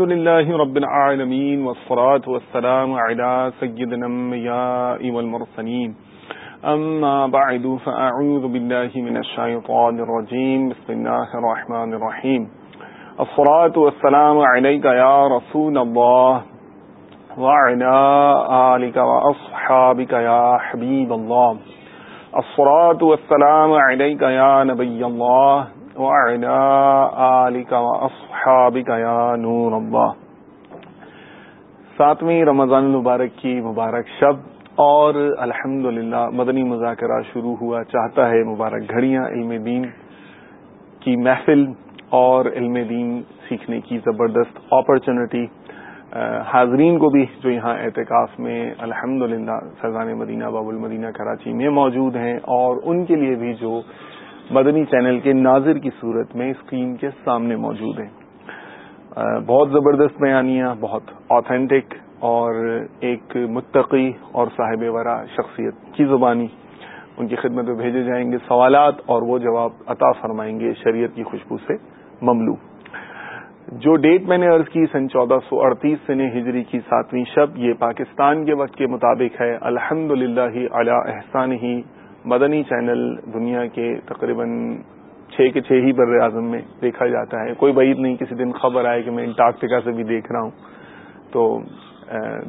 الحمد لله رب العالمين والصلاة والسلام على سيد الأنبياء والمرسلين. أما بعد، فأعوذ بالله من الشيطان الرجيم. بسم الله الرحمن الرحيم. الصلاة والسلام عليك يا رسول الله وعلى آلك وأصحابك يا حبيب الله. الصلاة والسلام عليك يا نبي الله وعلى آلك وأصحابك يا نور الله. ساتویں رمضان المبارک کی مبارک شب اور الحمد مدنی مذاکرہ شروع ہوا، چاہتا ہے مبارک گھڑیاں علم دین کی محفل اور علم دین سیکھنے کی زبردست اپرچونٹی حاضرین کو بھی جو یہاں اعتکاف میں الحمد للہ فیضان مدینہ، باب المدینہ، کراچی میں موجود ہیں اور ان کے لیے بھی جو مدنی چینل کے ناظر کی صورت میں اسکرین کے سامنے موجود ہیں۔ بہت زبردست بیانیاں، بہت آتھینٹک اور ایک متقی اور صاحب ورا شخصیت کی زبانی۔ ان کی خدمت میں بھیجے جائیں گے سوالات اور وہ جواب عطا فرمائیں گے شریعت کی خوشبو سے مملو۔ جو ڈیٹ میں نے عرض کی، سن چودہ سو اڑتیس سن ہجری کی ساتویں شب، یہ پاکستان کے وقت کے مطابق ہے۔ الحمد للہ اعلی احسان ہی مدنی چینل دنیا کے تقریباً چھ کے چھ ہی بر اعظم میں دیکھا جاتا ہے۔ کوئی بعید نہیں، کسی دن خبر آئے کہ میں انٹارکٹیکا سے بھی دیکھ رہا ہوں۔ تو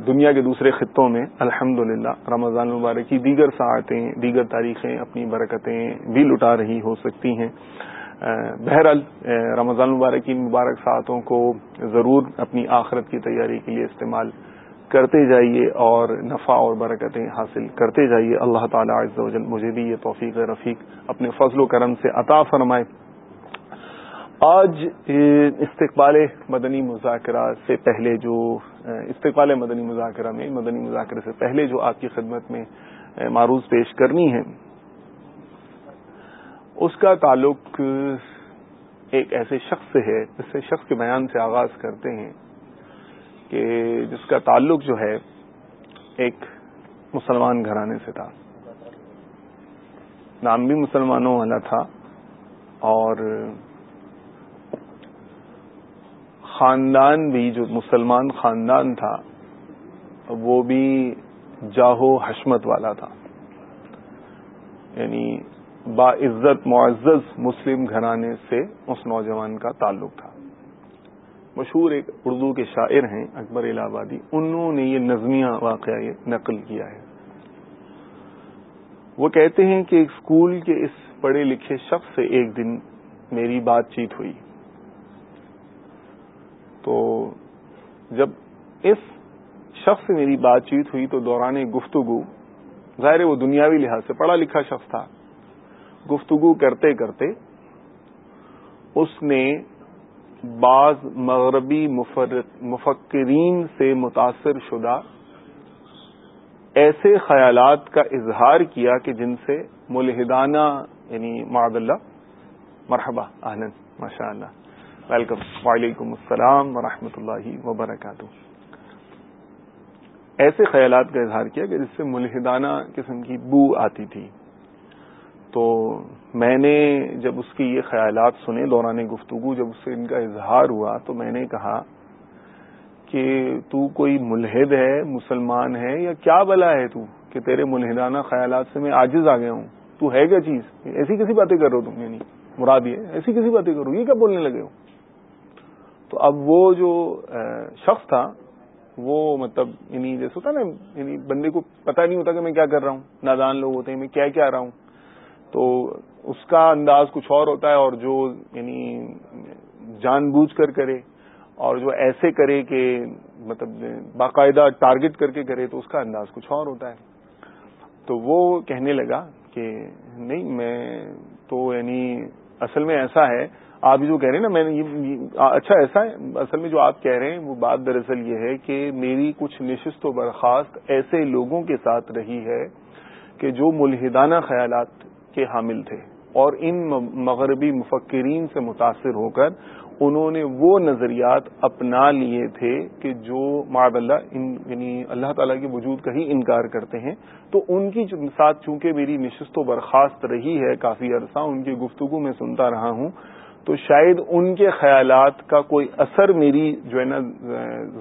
دنیا کے دوسرے خطوں میں الحمد للہ رمضان مبارک کی دیگر ساعتیں، دیگر تاریخیں اپنی برکتیں بھی لٹا رہی ہو سکتی ہیں۔ بہرحال رمضان مبارک کی مبارک ساعتوں کو ضرور اپنی آخرت کی تیاری کے لیے استعمال کرتے جائیے اور نفع اور برکتیں حاصل کرتے جائیے۔ اللہ تعالیٰ عز و جل مجھے بھی یہ توفیق رفیق اپنے فضل و کرم سے عطا فرمائے۔ آج استقبال مدنی مذاکرہ سے پہلے جو، استقبال مدنی مذاکرہ میں، مدنی مذاکرے سے پہلے جو آپ کی خدمت میں معروض پیش کرنی ہے، اس کا تعلق ایک ایسے شخص سے ہے جس سے شخص کے بیان سے آغاز کرتے ہیں۔ کہ جس کا تعلق جو ہے ایک مسلمان گھرانے سے تھا۔ نام بھی مسلمانوں والا تھا اور خاندان بھی جو مسلمان خاندان تھا، وہ بھی جاہو حشمت والا تھا۔ یعنی باعزت معزز مسلم گھرانے سے اس نوجوان کا تعلق تھا۔ مشہور ایک اردو کے شاعر ہیں، اکبر الہ آبادی انہوں نے یہ نظمیہ واقعہ یہ نقل کیا ہے۔ وہ کہتے ہیں کہ اسکول کے اس پڑھے لکھے شخص سے ایک دن میری بات چیت ہوئی۔ تو جب اس شخص سے میری بات چیت ہوئی تو دوران گفتگو، ظاہر وہ دنیاوی لحاظ سے پڑھا لکھا شخص تھا۔ گفتگو کرتے کرتے اس نے بعض مغربی مفکرین سے متاثر شدہ ایسے خیالات کا اظہار کیا کہ جن سے ملحدانہ یعنی معد اللہ، مرحبا آنند ماشاء اللہ ویلکم، وعلیکم السلام ورحمۃ اللہ وبرکاتہ۔ ایسے خیالات کا اظہار کیا کہ جس سے ملحدانہ قسم کی بو آتی تھی۔ تو میں نے جب اس کی یہ خیالات سنے، دوران گفتگو، جب اس سے ان کا اظہار ہوا تو میں نے کہا کہ تو کوئی ملحد ہے، مسلمان ہے یا کیا بلا ہے تو کہ تیرے ملحدانہ خیالات سے میں آجز آ گیا ہوں؟ تو ہے کیا چیز؟ ایسی کسی باتیں کر رہے ہو تم؟ یعنی مراد یہ ایسی کسی باتیں کرو یہ کیا بولنے لگے ہو؟ تو اب وہ جو شخص تھا، وہ مطلب یعنی جیسے ہوتا نا یعنی بندے کو پتہ نہیں ہوتا کہ میں کیا کر رہا ہوں، نادان لوگ ہوتے ہیں، میں کیا کیا رہا ہوں تو اس کا انداز کچھ اور ہوتا ہے اور جو یعنی جان بوجھ کر کرے اور جو ایسے کرے کہ مطلب باقاعدہ ٹارگٹ کر کے کرے تو اس کا انداز کچھ اور ہوتا ہے۔ تو وہ کہنے لگا کہ نہیں، میں تو یعنی اصل میں ایسا ہے، آپ جو کہہ رہے ہیں نا، میں نے اچھا ایسا ہے، اصل میں جو آپ کہہ رہے ہیں وہ بات دراصل یہ ہے کہ میری کچھ نشست و برخاست ایسے لوگوں کے ساتھ رہی ہے کہ جو ملحدانہ خیالات کے حامل تھے اور ان مغربی مفکرین سے متاثر ہو کر انہوں نے وہ نظریات اپنا لیے تھے کہ جو معد اللہ یعنی اللہ تعالیٰ کے وجود کا ہی انکار کرتے ہیں۔ تو ان کی ساتھ چونکہ میری نشست و برخاست رہی ہے، کافی عرصہ ان کی گفتگو میں سنتا رہا ہوں تو شاید ان کے خیالات کا کوئی اثر میری جو ہے نا،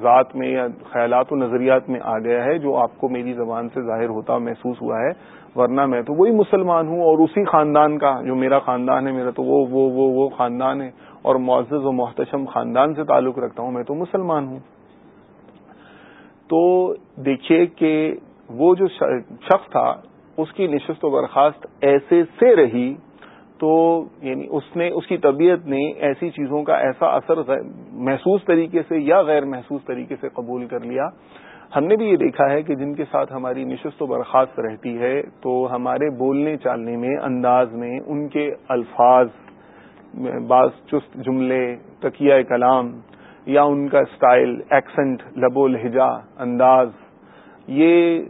ذات میں یا خیالات و نظریات میں آ گیا ہے، جو آپ کو میری زبان سے ظاہر ہوتا محسوس ہوا ہے، ورنہ میں تو وہی مسلمان ہوں اور اسی خاندان کا جو میرا خاندان ہے، میرا تو وہ وہ وہ وہ خاندان ہے اور معزز و محتشم خاندان سے تعلق رکھتا ہوں، میں تو مسلمان ہوں۔ تو دیکھیے کہ وہ جو شخص تھا، اس کی نشست و برخاست ایسے سے رہی تو یعنی اس نے اس کی طبیعت نے ایسی چیزوں کا ایسا اثر محسوس طریقے سے یا غیر محسوس طریقے سے قبول کر لیا۔ ہم نے بھی یہ دیکھا ہے کہ جن کے ساتھ ہماری نشست و برخاست رہتی ہے، تو ہمارے بولنے چالنے میں، انداز میں، ان کے الفاظ، بعض چست جملے، تکیہ کلام یا ان کا اسٹائل ایکسنٹ لبو لہجہ، انداز یہ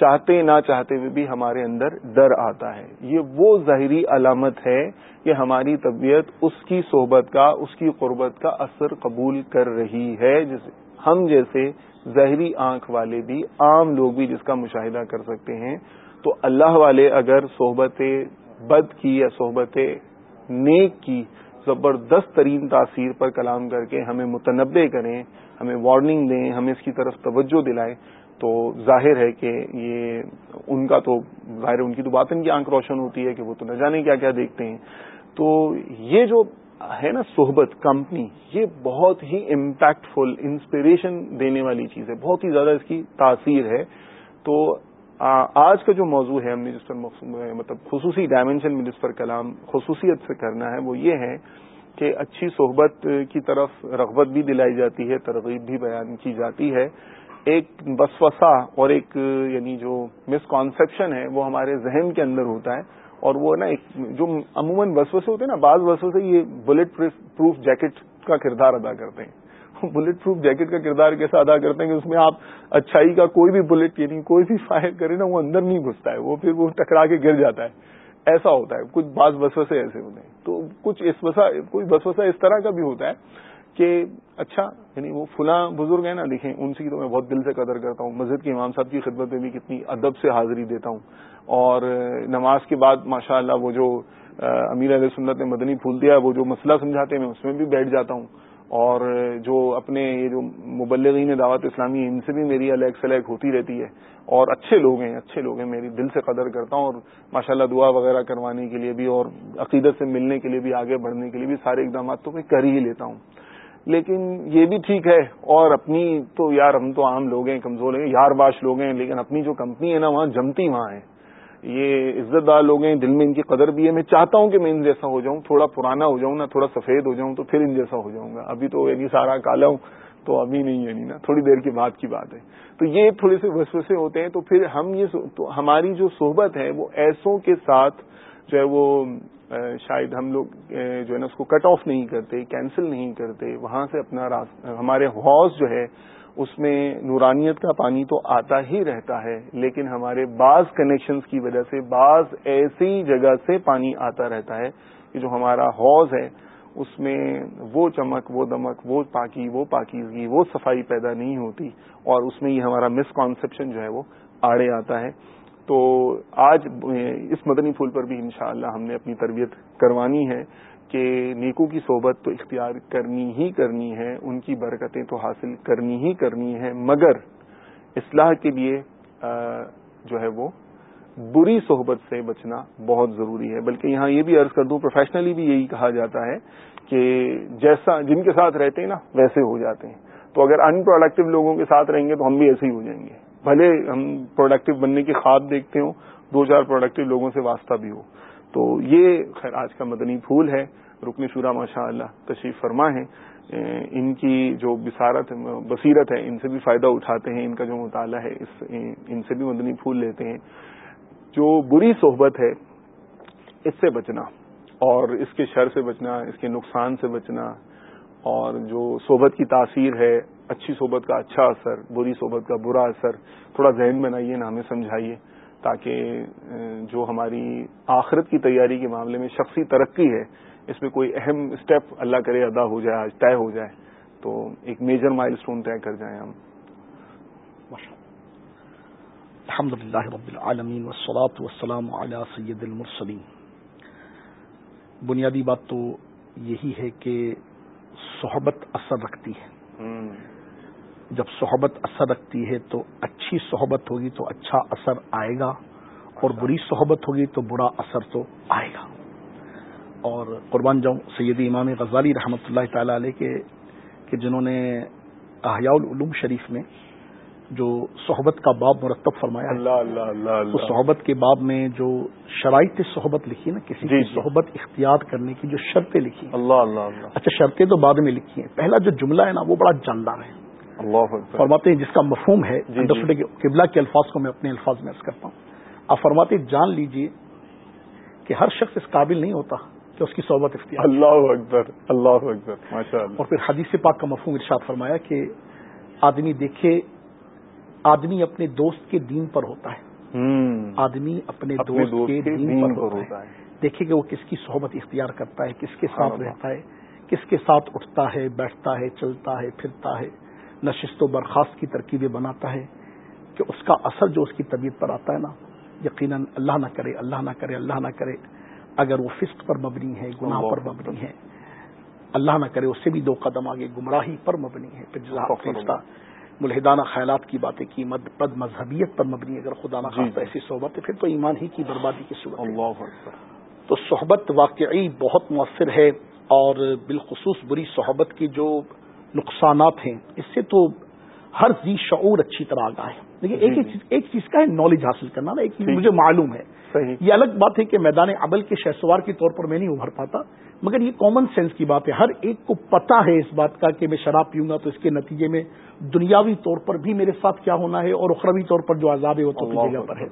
چاہتے نہ چاہتے ہوئے بھی ہمارے اندر ڈر آتا ہے۔ یہ وہ ظاہری علامت ہے کہ ہماری طبیعت اس کی صحبت کا، اس کی قربت کا اثر قبول کر رہی ہے جسے ہم جیسے ظاہری آنکھ والے بھی عام لوگ بھی جس کا مشاہدہ کر سکتے ہیں۔ تو اللہ والے اگر صحبت بد کی یا صحبت نیک کی زبردست ترین تاثیر پر کلام کر کے ہمیں متنوع کریں، ہمیں وارننگ دیں، ہمیں اس کی طرف توجہ دلائیں تو ظاہر ہے کہ یہ ان کا تو ظاہر ان کی تو بات ان کی آنکھ روشن ہوتی ہے کہ وہ تو نہ جانے کیا کیا دیکھتے ہیں۔ تو یہ جو ہے نا صحبت، کمپنی، یہ بہت ہی امپیکٹ فل انسپریشن دینے والی چیز ہے، بہت ہی زیادہ اس کی تاثیر ہے۔ تو آج کا جو موضوع ہے ہم نے جس پر مطلب خصوصی ڈائمینشن میں جس پر کلام خصوصیت سے کرنا ہے، وہ یہ ہے کہ اچھی صحبت کی طرف رغبت بھی دلائی جاتی ہے، ترغیب بھی بیان کی جاتی ہے۔ ایک بسوسا اور ایک یعنی جو مسکانسپشن ہے، وہ ہمارے ذہن کے اندر ہوتا ہے۔ اور وہ نا ایک، جو عموماً وسوسے ہوتے ہیں نا، بعض وسوسے یہ بلٹ پروف جیکٹ کا کردار ادا کرتے ہیں۔ بلٹ پروف جیکٹ کا کردار کیسا ادا کرتے ہیں کہ اس میں آپ اچھائی کا کوئی بھی بلٹ یعنی کوئی بھی فائر کرے نا، وہ اندر نہیں گھستا ہے، وہ پھر وہ ٹکرا کے گر جاتا ہے۔ ایسا ہوتا ہے، کچھ بعض وسوسے ایسے ہوتے ہیں۔ تو کچھ اس وسا، کوئی وسوسہ اس طرح کا بھی ہوتا ہے کہ اچھا یعنی وہ فلاں بزرگ ہیں نا لکھیں ان کی تو میں بہت دل سے قدر کرتا ہوں۔ مسجد کے امام صاحب کی خدمت میں بھی کتنی ادب سے حاضری دیتا ہوں۔ اور نماز کے بعد ماشاء اللہ وہ جو امیر علیہ سنت نے مدنی پھول دیا وہ جو مسئلہ سمجھاتے ہیں، میں اس میں بھی بیٹھ جاتا ہوں۔ اور جو اپنے یہ جو مبلغین دعوت اسلامی ان سے بھی میری الیک سلیک ہوتی رہتی ہے۔ اور اچھے لوگ ہیں، اچھے لوگ ہیں، میری دل سے قدر کرتا ہوں۔ اور ماشاء اللہ دعا وغیرہ کروانے کے لیے بھی اور عقیدت سے ملنے کے لیے بھی، آگے بڑھنے کے لیے بھی سارے اقدامات تو میں کر ہی لیتا ہوں۔ لیکن یہ بھی ٹھیک ہے۔ اور اپنی تو یار ہم تو عام لوگ ہیں، کمزور ہیں، یار باش لوگ ہیں، لیکن اپنی جو کمپنی ہے نا، وہاں جمتی وہاں ہے۔ یہ عزت دار لوگ ہیں، دل میں ان کی قدر بھی ہے۔ میں چاہتا ہوں کہ میں ان جیسا ہو جاؤں، تھوڑا پرانا ہو جاؤں نا، تھوڑا سفید ہو جاؤں تو پھر ان جیسا ہو جاؤں گا۔ ابھی تو یعنی سارا کالا ہوں، تو ابھی نہیں یعنی نا۔ تھوڑی دیر کے بعد کی بات ہے۔ تو یہ تھوڑے سے وسوسے ہوتے ہیں، تو پھر ہم یہ تو ہماری جو صحبت ہے، وہ ایسوں کے ساتھ جو ہے وہ شاید ہم لوگ جو ہے نا، اس کو کٹ آف نہیں کرتے کینسل نہیں کرتے، وہاں سے اپنا ہمارے حوض جو ہے، اس میں نورانیت کا پانی تو آتا ہی رہتا ہے، لیکن ہمارے بعض کنیکشنز کی وجہ سے، بعض ایسی جگہ سے پانی آتا رہتا ہے کہ جو ہمارا حوض ہے، اس میں وہ چمک، وہ دمک، وہ پاکی، وہ پاکیزگی، وہ صفائی پیدا نہیں ہوتی، اور اس میں یہ ہمارا مسکانسپشن جو ہے وہ آڑے آتا ہے۔ تو آج اس مدنی پھول پر بھی انشاءاللہ ہم نے اپنی تربیت کروانی ہے کہ نیکو کی صحبت تو اختیار کرنی ہی کرنی ہے، ان کی برکتیں تو حاصل کرنی ہی کرنی ہے مگر اصلاح کے لیے جو ہے وہ بری صحبت سے بچنا بہت ضروری ہے۔ بلکہ یہاں یہ بھی عرض کر دوں پروفیشنلی بھی یہی کہا جاتا ہے کہ جیسا جن کے ساتھ رہتے ہیں نا، ویسے ہو جاتے ہیں۔ تو اگر ان پروڈکٹیو لوگوں کے ساتھ رہیں گے تو ہم بھی ایسے ہی ہو جائیں گے۔ بھلے ہم پروڈکٹیو بننے کی خواب دیکھتے ہوں، دو چار پروڈکٹیو لوگوں سے واسطہ بھی ہو۔ تو یہ خیر آج کا مدنی پھول ہے۔ رکن شورا ماشاء اللہ تشریف فرما ہے ان کی جو بصارت، بصیرت ہے، ان سے بھی فائدہ اٹھاتے ہیں۔ ان کا جو مطالعہ ہے، اس، ان سے بھی مدنی پھول لیتے ہیں۔ جو بری صحبت ہے، اس سے بچنا اور اس کے شر سے بچنا، اس کے نقصان سے بچنا اور جو صحبت کی تاثیر ہے اچھی صحبت کا اچھا اثر بری صحبت کا برا اثر تھوڑا ذہن بنائیے نا ہمیں سمجھائیے تاکہ جو ہماری آخرت کی تیاری کے معاملے میں شخصی ترقی ہے اس میں کوئی اہم اسٹیپ اللہ کرے ادا ہو جائے آج طے ہو جائے تو ایک میجر مائل سٹون طے کر جائیں ہم۔ الحمد للہ رب العالمین والصلاة والسلام علی سید المرسلین۔ بنیادی بات تو یہی ہے کہ صحبت اثر رکھتی ہے۔ جب صحبت اثر رکھتی ہے تو اچھی صحبت ہوگی تو اچھا اثر آئے گا اور بری صحبت ہوگی تو برا اثر تو آئے گا۔ اور قربان جاؤں سید امام غزالی رحمۃ اللہ تعالی علیہ کے کہ جنہوں نے احیاء العلوم شریف میں جو صحبت کا باب مرتب فرمایا اللہ اللہ اللہ تو اللہ صحبت کے باب میں جو شرائط صحبت لکھی نا کسی جی، کی جی۔ صحبت اختیار کرنے کی جو شرطیں لکھی اللہ اللہ اللہ۔ اچھا شرطیں تو بعد میں لکھی ہیں۔ پہلا جو جملہ ہے نا وہ بڑا جاندار ہے۔ فرماتے ہیں جس کا مفہوم ہے جی، کہ قبلہ کے الفاظ کو میں اپنے الفاظ میں عرض کرتا ہوں۔ آپ فرماتے ہیں، جان لیجیے کہ ہر شخص اس قابل نہیں ہوتا کہ اس کی صحبت اختیار۔ اللہ اکبر اللہ اکبر ماشاء اللہ۔ اور پھر حدیث پاک کا مفہوم ارشاد فرمایا کہ آدمی دیکھے آدمی اپنے دوست کے دین پر ہوتا ہے۔ آدمی اپنے اپنے دوست کے دین پر ہوتا ہوتا ہے۔ دیکھے کہ وہ کس کی صحبت اختیار کرتا ہے کس کے ساتھ اللہ۔ رہتا ہے کس کے ساتھ اٹھتا ہے بیٹھتا ہے چلتا ہے پھرتا ہے۔ نشست و برخاست کی ترکیبیں بناتا ہے کہ اس کا اثر جو اس کی طبیعت پر آتا ہے نا یقیناً اللہ نہ کرے اللہ نہ کرے اللہ نہ کرے اگر وہ فسق پر مبنی ہے گناہ اللہ پر۔ مبنی ہے اللہ نہ کرے اس سے بھی دو قدم آگے گمراہی پر مبنی ہے پھر فرشتہ ملحدانہ خیالات کی باتیں کی مد پد مذہبیت پر مبنی ہے اگر خدا نہ جی، خاصہ جی۔ ایسی صحبت ہے پھر تو ایمان ہی کی بربادی کی صورت ہے اللہ اکبر تو صحبت واقعی بہت مؤثر ہے اور بالخصوص بری صحبت کی جو نقصانات ہیں اس سے تو ہر ذی شعور اچھی طرح آگاہ ہے۔ لیکن ایک جی، ایک چیز ایک چیز کا ہے نالج حاصل کرنا نا ایک چیز۔ مجھے معلوم ہے۔ یہ الگ بات ہے کہ میدان عمل کے شہسوار کے طور پر میں نہیں ابھر پاتا مگر یہ کامن سینس کی بات ہے۔ ہر ایک کو پتا ہے اس بات کا کہ میں شراب پیوں گا تو اس کے نتیجے میں دنیاوی طور پر بھی میرے ساتھ کیا ہونا ہے اور اخروی طور پر جو عذاب ہے وہ تو جگہ پر ہے۔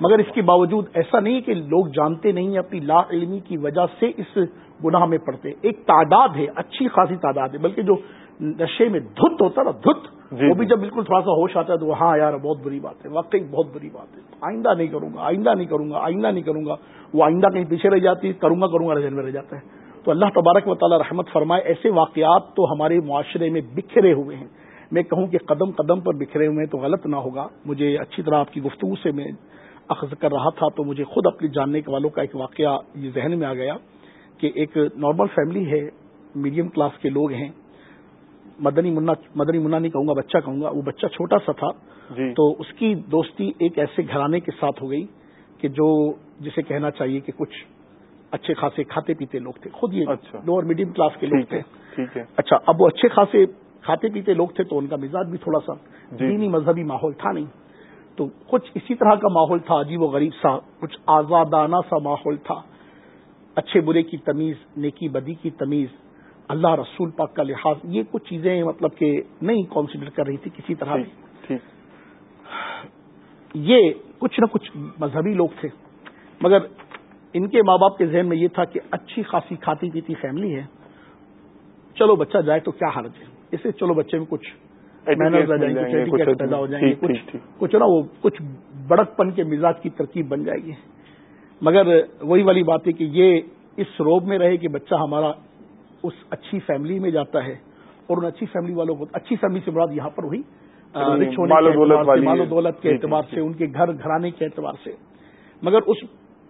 مگر اس کے باوجود ایسا نہیں کہ لوگ جانتے نہیں ہیں اپنی لا علمی کی وجہ سے اس گناہ میں پڑتے ایک تعداد ہے اچھی خاصی تعداد ہے بلکہ جو نشے میں دھت ہوتا ہے نا دھت جی، وہ بھی جی۔ جب بالکل تھوڑا سا ہوش آتا ہے تو ہاں یار بہت بری بات ہے واقعی بہت بری بات ہے۔ آئندہ نہیں کروں گا آئندہ نہیں کروں گا آئندہ نہیں کروں گا۔ وہ آئندہ کہیں پیچھے رہ جاتی کروں گا کروں گا رجن میں رہ جاتا ہے۔ تو اللہ تبارک و تعالی رحمت فرمائے ایسے واقعات تو ہمارے معاشرے میں بکھرے ہوئے ہیں۔ میں کہوں کہ قدم قدم پر بکھرے ہوئے ہیں تو غلط نہ ہوگا۔ مجھے اچھی طرح آپ کی گفتگو سے میں اخذ کر رہا تھا تو مجھے خود اپنے جاننے کے والوں کا ایک واقعہ یہ ذہن میں آ گیا۔ کہ ایک نارمل فیملی ہے میڈیم کلاس کے لوگ ہیں۔ مدنی منا مدنی منا نہیں کہوں گا بچہ کہوں گا۔ وہ بچہ چھوٹا سا تھا جی۔ تو اس کی دوستی ایک ایسے گھرانے کے ساتھ ہو گئی کہ جو جسے کہنا چاہیے کہ کچھ اچھے خاصے کھاتے پیتے لوگ تھے۔ خود یہ اچھا۔ لوور میڈیم کلاس کے لوگ تھے۔ اچھا اب وہ اچھے خاصے کھاتے پیتے لوگ تھے تو ان کا مزاج بھی تھوڑا سا جی۔ دینی مذہبی ماحول تھا نہیں۔ تو کچھ اسی طرح کا ماحول تھا عجیب و غریب سا کچھ آزادانہ سا ماحول تھا۔ اچھے برے کی تمیز نیکی بدی کی تمیز اللہ رسول پاک کا لحاظ یہ کچھ چیزیں مطلب کہ نہیں کانسیڈر کر رہی تھی کسی طرح بھی یہ کچھ نہ کچھ مذہبی لوگ تھے۔ مگر ان کے ماں باپ کے ذہن میں یہ تھا کہ اچھی خاصی کھاتی پیتی فیملی ہے۔ چلو بچہ جائے تو کیا حرج ہے؟ اسے چلو بچے میں کچھ پیدا ہو جائیں گے کچھ نا وہ کچھ بڑک پن کے مزاج کی ترکیب بن جائے گی۔ مگر وہی والی بات ہے کہ یہ اس روب میں رہے کہ بچہ ہمارا اس اچھی فیملی میں جاتا ہے اور ان اچھی فیملی والوں کو اچھی فیملی سے مراد یہاں پر ہوئی یعنی رچ ہونے مال و کے دولت اعتبار سے والی مال و دولت کے جی، جی، اعتبار جی۔ سے ان کے گھر گھرانے کے اعتبار سے۔ مگر اس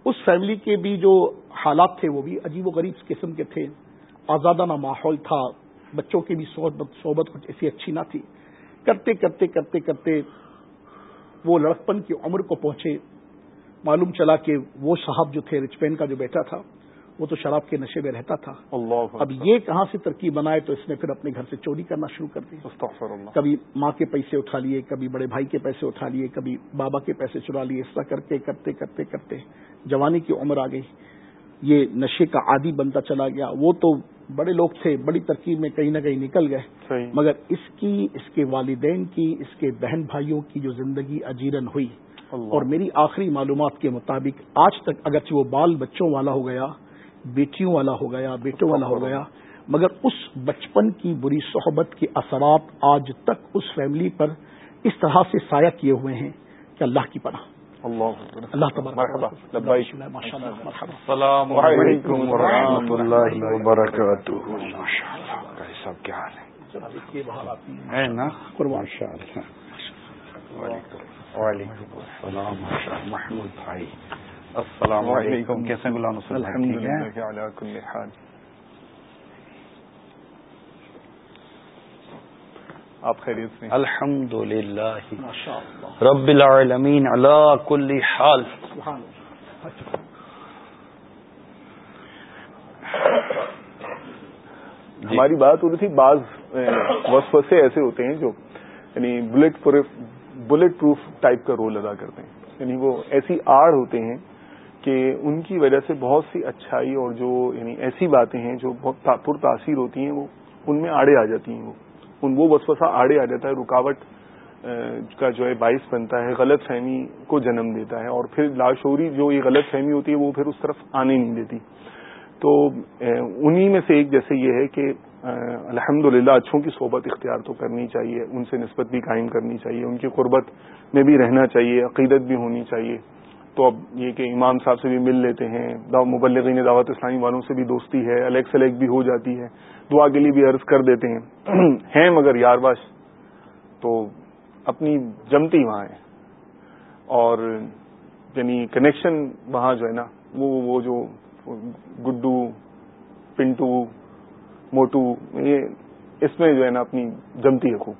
اس فیملی کے بھی جو حالات تھے وہ بھی عجیب و غریب قسم کے تھے۔ آزادانہ ماحول تھا۔ بچوں کی بھی صحبت صحبت کچھ ایسی اچھی نہ تھی۔ کرتے کرتے کرتے کرتے وہ لڑکپن کی عمر کو پہنچے۔ معلوم چلا کہ وہ صاحب جو تھے رچپین کا جو بیٹا تھا وہ تو شراب کے نشے میں رہتا تھا۔ اللہ اب یہ کہاں سے ترکیب بنائے تو اس نے پھر اپنے گھر سے چوری کرنا شروع کر دی۔ کبھی ماں کے پیسے اٹھا لیے کبھی بڑے بھائی کے پیسے اٹھا لیے کبھی بابا کے پیسے چرا لیے اس طرح کرتے کرتے کرتے کرتے۔ جوانی کی عمر آ گئی۔ یہ نشے کا عادی بنتا چلا گیا۔ وہ تو بڑے لوگ تھے بڑی ترکیب میں کہیں نہ کہیں نکل گئے۔ مگر اس کی اس کے والدین کی اس کے بہن بھائیوں کی جو زندگی اجیرن ہوئی اور میری آخری معلومات کے مطابق آج تک اگرچہ وہ بال بچوں والا ہو گیا بیٹیوں والا ہو گیا بیٹوں والا ہو گیا مگر اس بچپن کی بری صحبت کے اثرات آج تک اس فیملی پر اس طرح سے سایہ کیے ہوئے ہیں کہ اللہ کی پناہ۔ اللہ السلام ورحمۃ اللہ وبرکاتہ۔ کیا حال ہے؟ نا؟ قربان۔ وعلیکم السلام. محمود السلام علیکم. آپ خیریت سے الحمد للہ رب العالمین علی کل حال. ہماری بات ہو رہی تھی بعض وسوسے ایسے ہوتے ہیں جو یعنی bullet proof bullet proof type کا رول ادا کرتے ہیں۔ یعنی وہ ایسی آڑ ہوتے ہیں کہ ان کی وجہ سے بہت سی اچھائی اور جو یعنی ایسی باتیں ہیں جو بہت پر تاثیر ہوتی ہیں، وہ ان میں آڑے آ جاتی ہیں۔ وہ ان وہ وسوسہ آڑے آ جاتا ہے، رکاوٹ کا جو ہے باعث بنتا ہے، غلط فہمی کو جنم دیتا ہے اور پھر لاشوری جو یہ غلط فہمی ہوتی ہے، وہ پھر اس طرف آنے نہیں دیتی۔ تو انہی میں سے ایک جیسے یہ ہے کہ الحمد للہ اچھوں کی صحبت اختیار تو کرنی چاہیے، ان سے نسبت بھی قائم کرنی چاہیے، ان کی قربت میں بھی رہنا چاہیے، عقیدت بھی ہونی چاہیے۔ تو اب یہ کہ امام صاحب سے بھی مل لیتے ہیں مبلغین دعوت اسلامی والوں سے بھی دوستی ہے الیکس الیک بھی ہو جاتی ہے، دعا کے لیے بھی عرض کر دیتے ہیں۔ ہیں مگر یار باش، تو اپنی جمتی وہاں ہے۔ اور یعنی کنیکشن وہاں جو ہے نا، وہ وہ جو گڈو، پنٹو موٹو، یہ اس میں جو ہے نا اپنی جمتی ہے خوب۔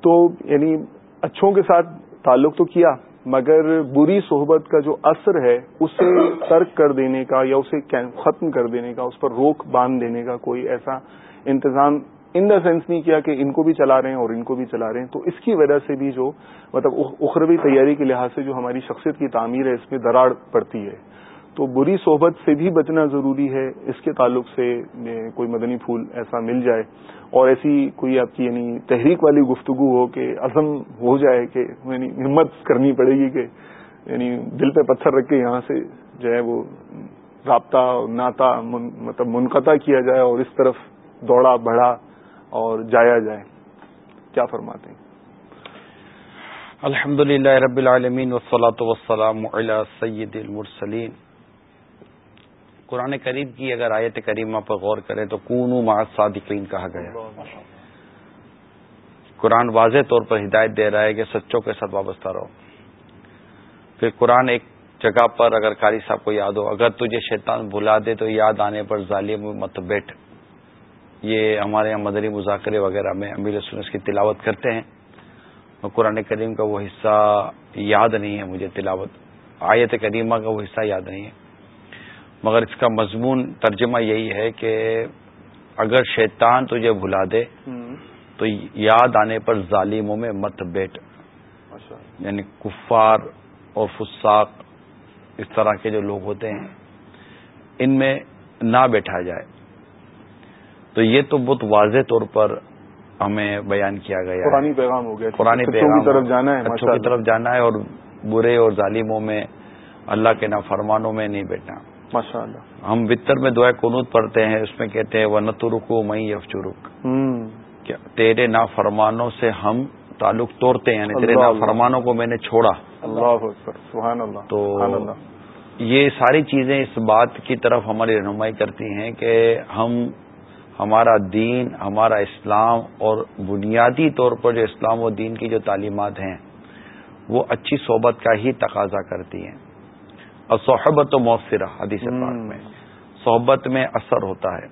تو یعنی اچھوں کے ساتھ تعلق تو کیا، مگر بری صحبت کا جو اثر ہے، اسے ترک کر دینے کا یا اسے ختم کر دینے کا، اس پر روک باندھ دینے کا کوئی ایسا انتظام ان دا سینس نہیں کیا کہ ان کو بھی چلا رہے ہیں اور ان کو بھی چلا رہے ہیں۔ تو اس کی وجہ سے بھی جو مطلب اخروی تیاری کے لحاظ سے جو ہماری شخصیت کی تعمیر ہے، اس میں دراڑ پڑتی ہے۔ تو بری صحبت سے بھی بچنا ضروری ہے۔ اس کے تعلق سے کوئی مدنی پھول ایسا مل جائے اور ایسی کوئی آپ کی یعنی تحریک والی گفتگو ہو کہ عزم ہو جائے کہ یعنی ہمت کرنی پڑے گی کہ یعنی دل پہ پتھر رکھ کے یہاں سے جو ہے وہ رابطہ ناتا مطلب منقطع کیا جائے اور اس طرف دوڑا، بڑھا اور جایا جائے۔ کیا فرماتے ہیں؟ الحمد للہ رب العالمین وسلاۃ وسلام علی سید المرسلین۔ قرآن کریم کی اگر آیت کریمہ پر غور کریں تو کون صادقین کہا گیا۔ قرآن واضح طور پر ہدایت دے رہا ہے کہ سچوں کے ساتھ وابستہ رہو۔ پھر قرآن ایک جگہ پر اگر قاری صاحب کو یاد ہو، اگر تجھے شیطان بلا دے تو یاد آنے پر ظالم مت بیٹھ۔ یہ ہمارے یہاں مدری مذاکرے وغیرہ میں امیر سنس کی تلاوت کرتے ہیں۔ قرآن کریم کا وہ حصہ یاد نہیں ہے مجھے تلاوت۔ آیت کریمہ کا وہ حصہ یاد نہیں ہے۔ مگر اس کا مضمون ترجمہ یہی ہے کہ اگر شیطان تجھے بھلا دے تو یاد آنے پر ظالموں میں مت بیٹھ۔ یعنی کفار اور فساق اس طرح کے جو لوگ ہوتے ہیں ان میں نہ بیٹھا جائے۔ تو یہ تو بہت واضح طور پر ہمیں بیان کیا گیا پرانی پیغام ہو گیا۔ پرانی پیغام کی طرف جانا ہے کی طرف جانا ہے اور برے اور ظالموں میں اللہ کے نافرمانوں میں نہیں بیٹھنا۔ ماشاء اللہ ہم وطر میں دعائیں قنوت پڑھتے ہیں اس میں کہتے ہیں وہ نت رکو مئی یفچرک تیرے نا فرمانوں سے ہم تعلق توڑتے ہیں؟ یعنی تیرے نا فرمانوں کو میں نے چھوڑا۔ اللہ سبحان اللہ تو یہ ساری چیزیں اس بات کی طرف ہماری رہنمائی کرتی ہیں کہ ہم ہمارا دین ہمارا اسلام اور بنیادی طور پر جو اسلام و دین کی جو تعلیمات ہیں وہ اچھی صحبت کا ہی تقاضا کرتی ہیں۔ اور صحبت و مؤثرہ حدیث پاک میں۔ صحبت میں اثر ہوتا ہے۔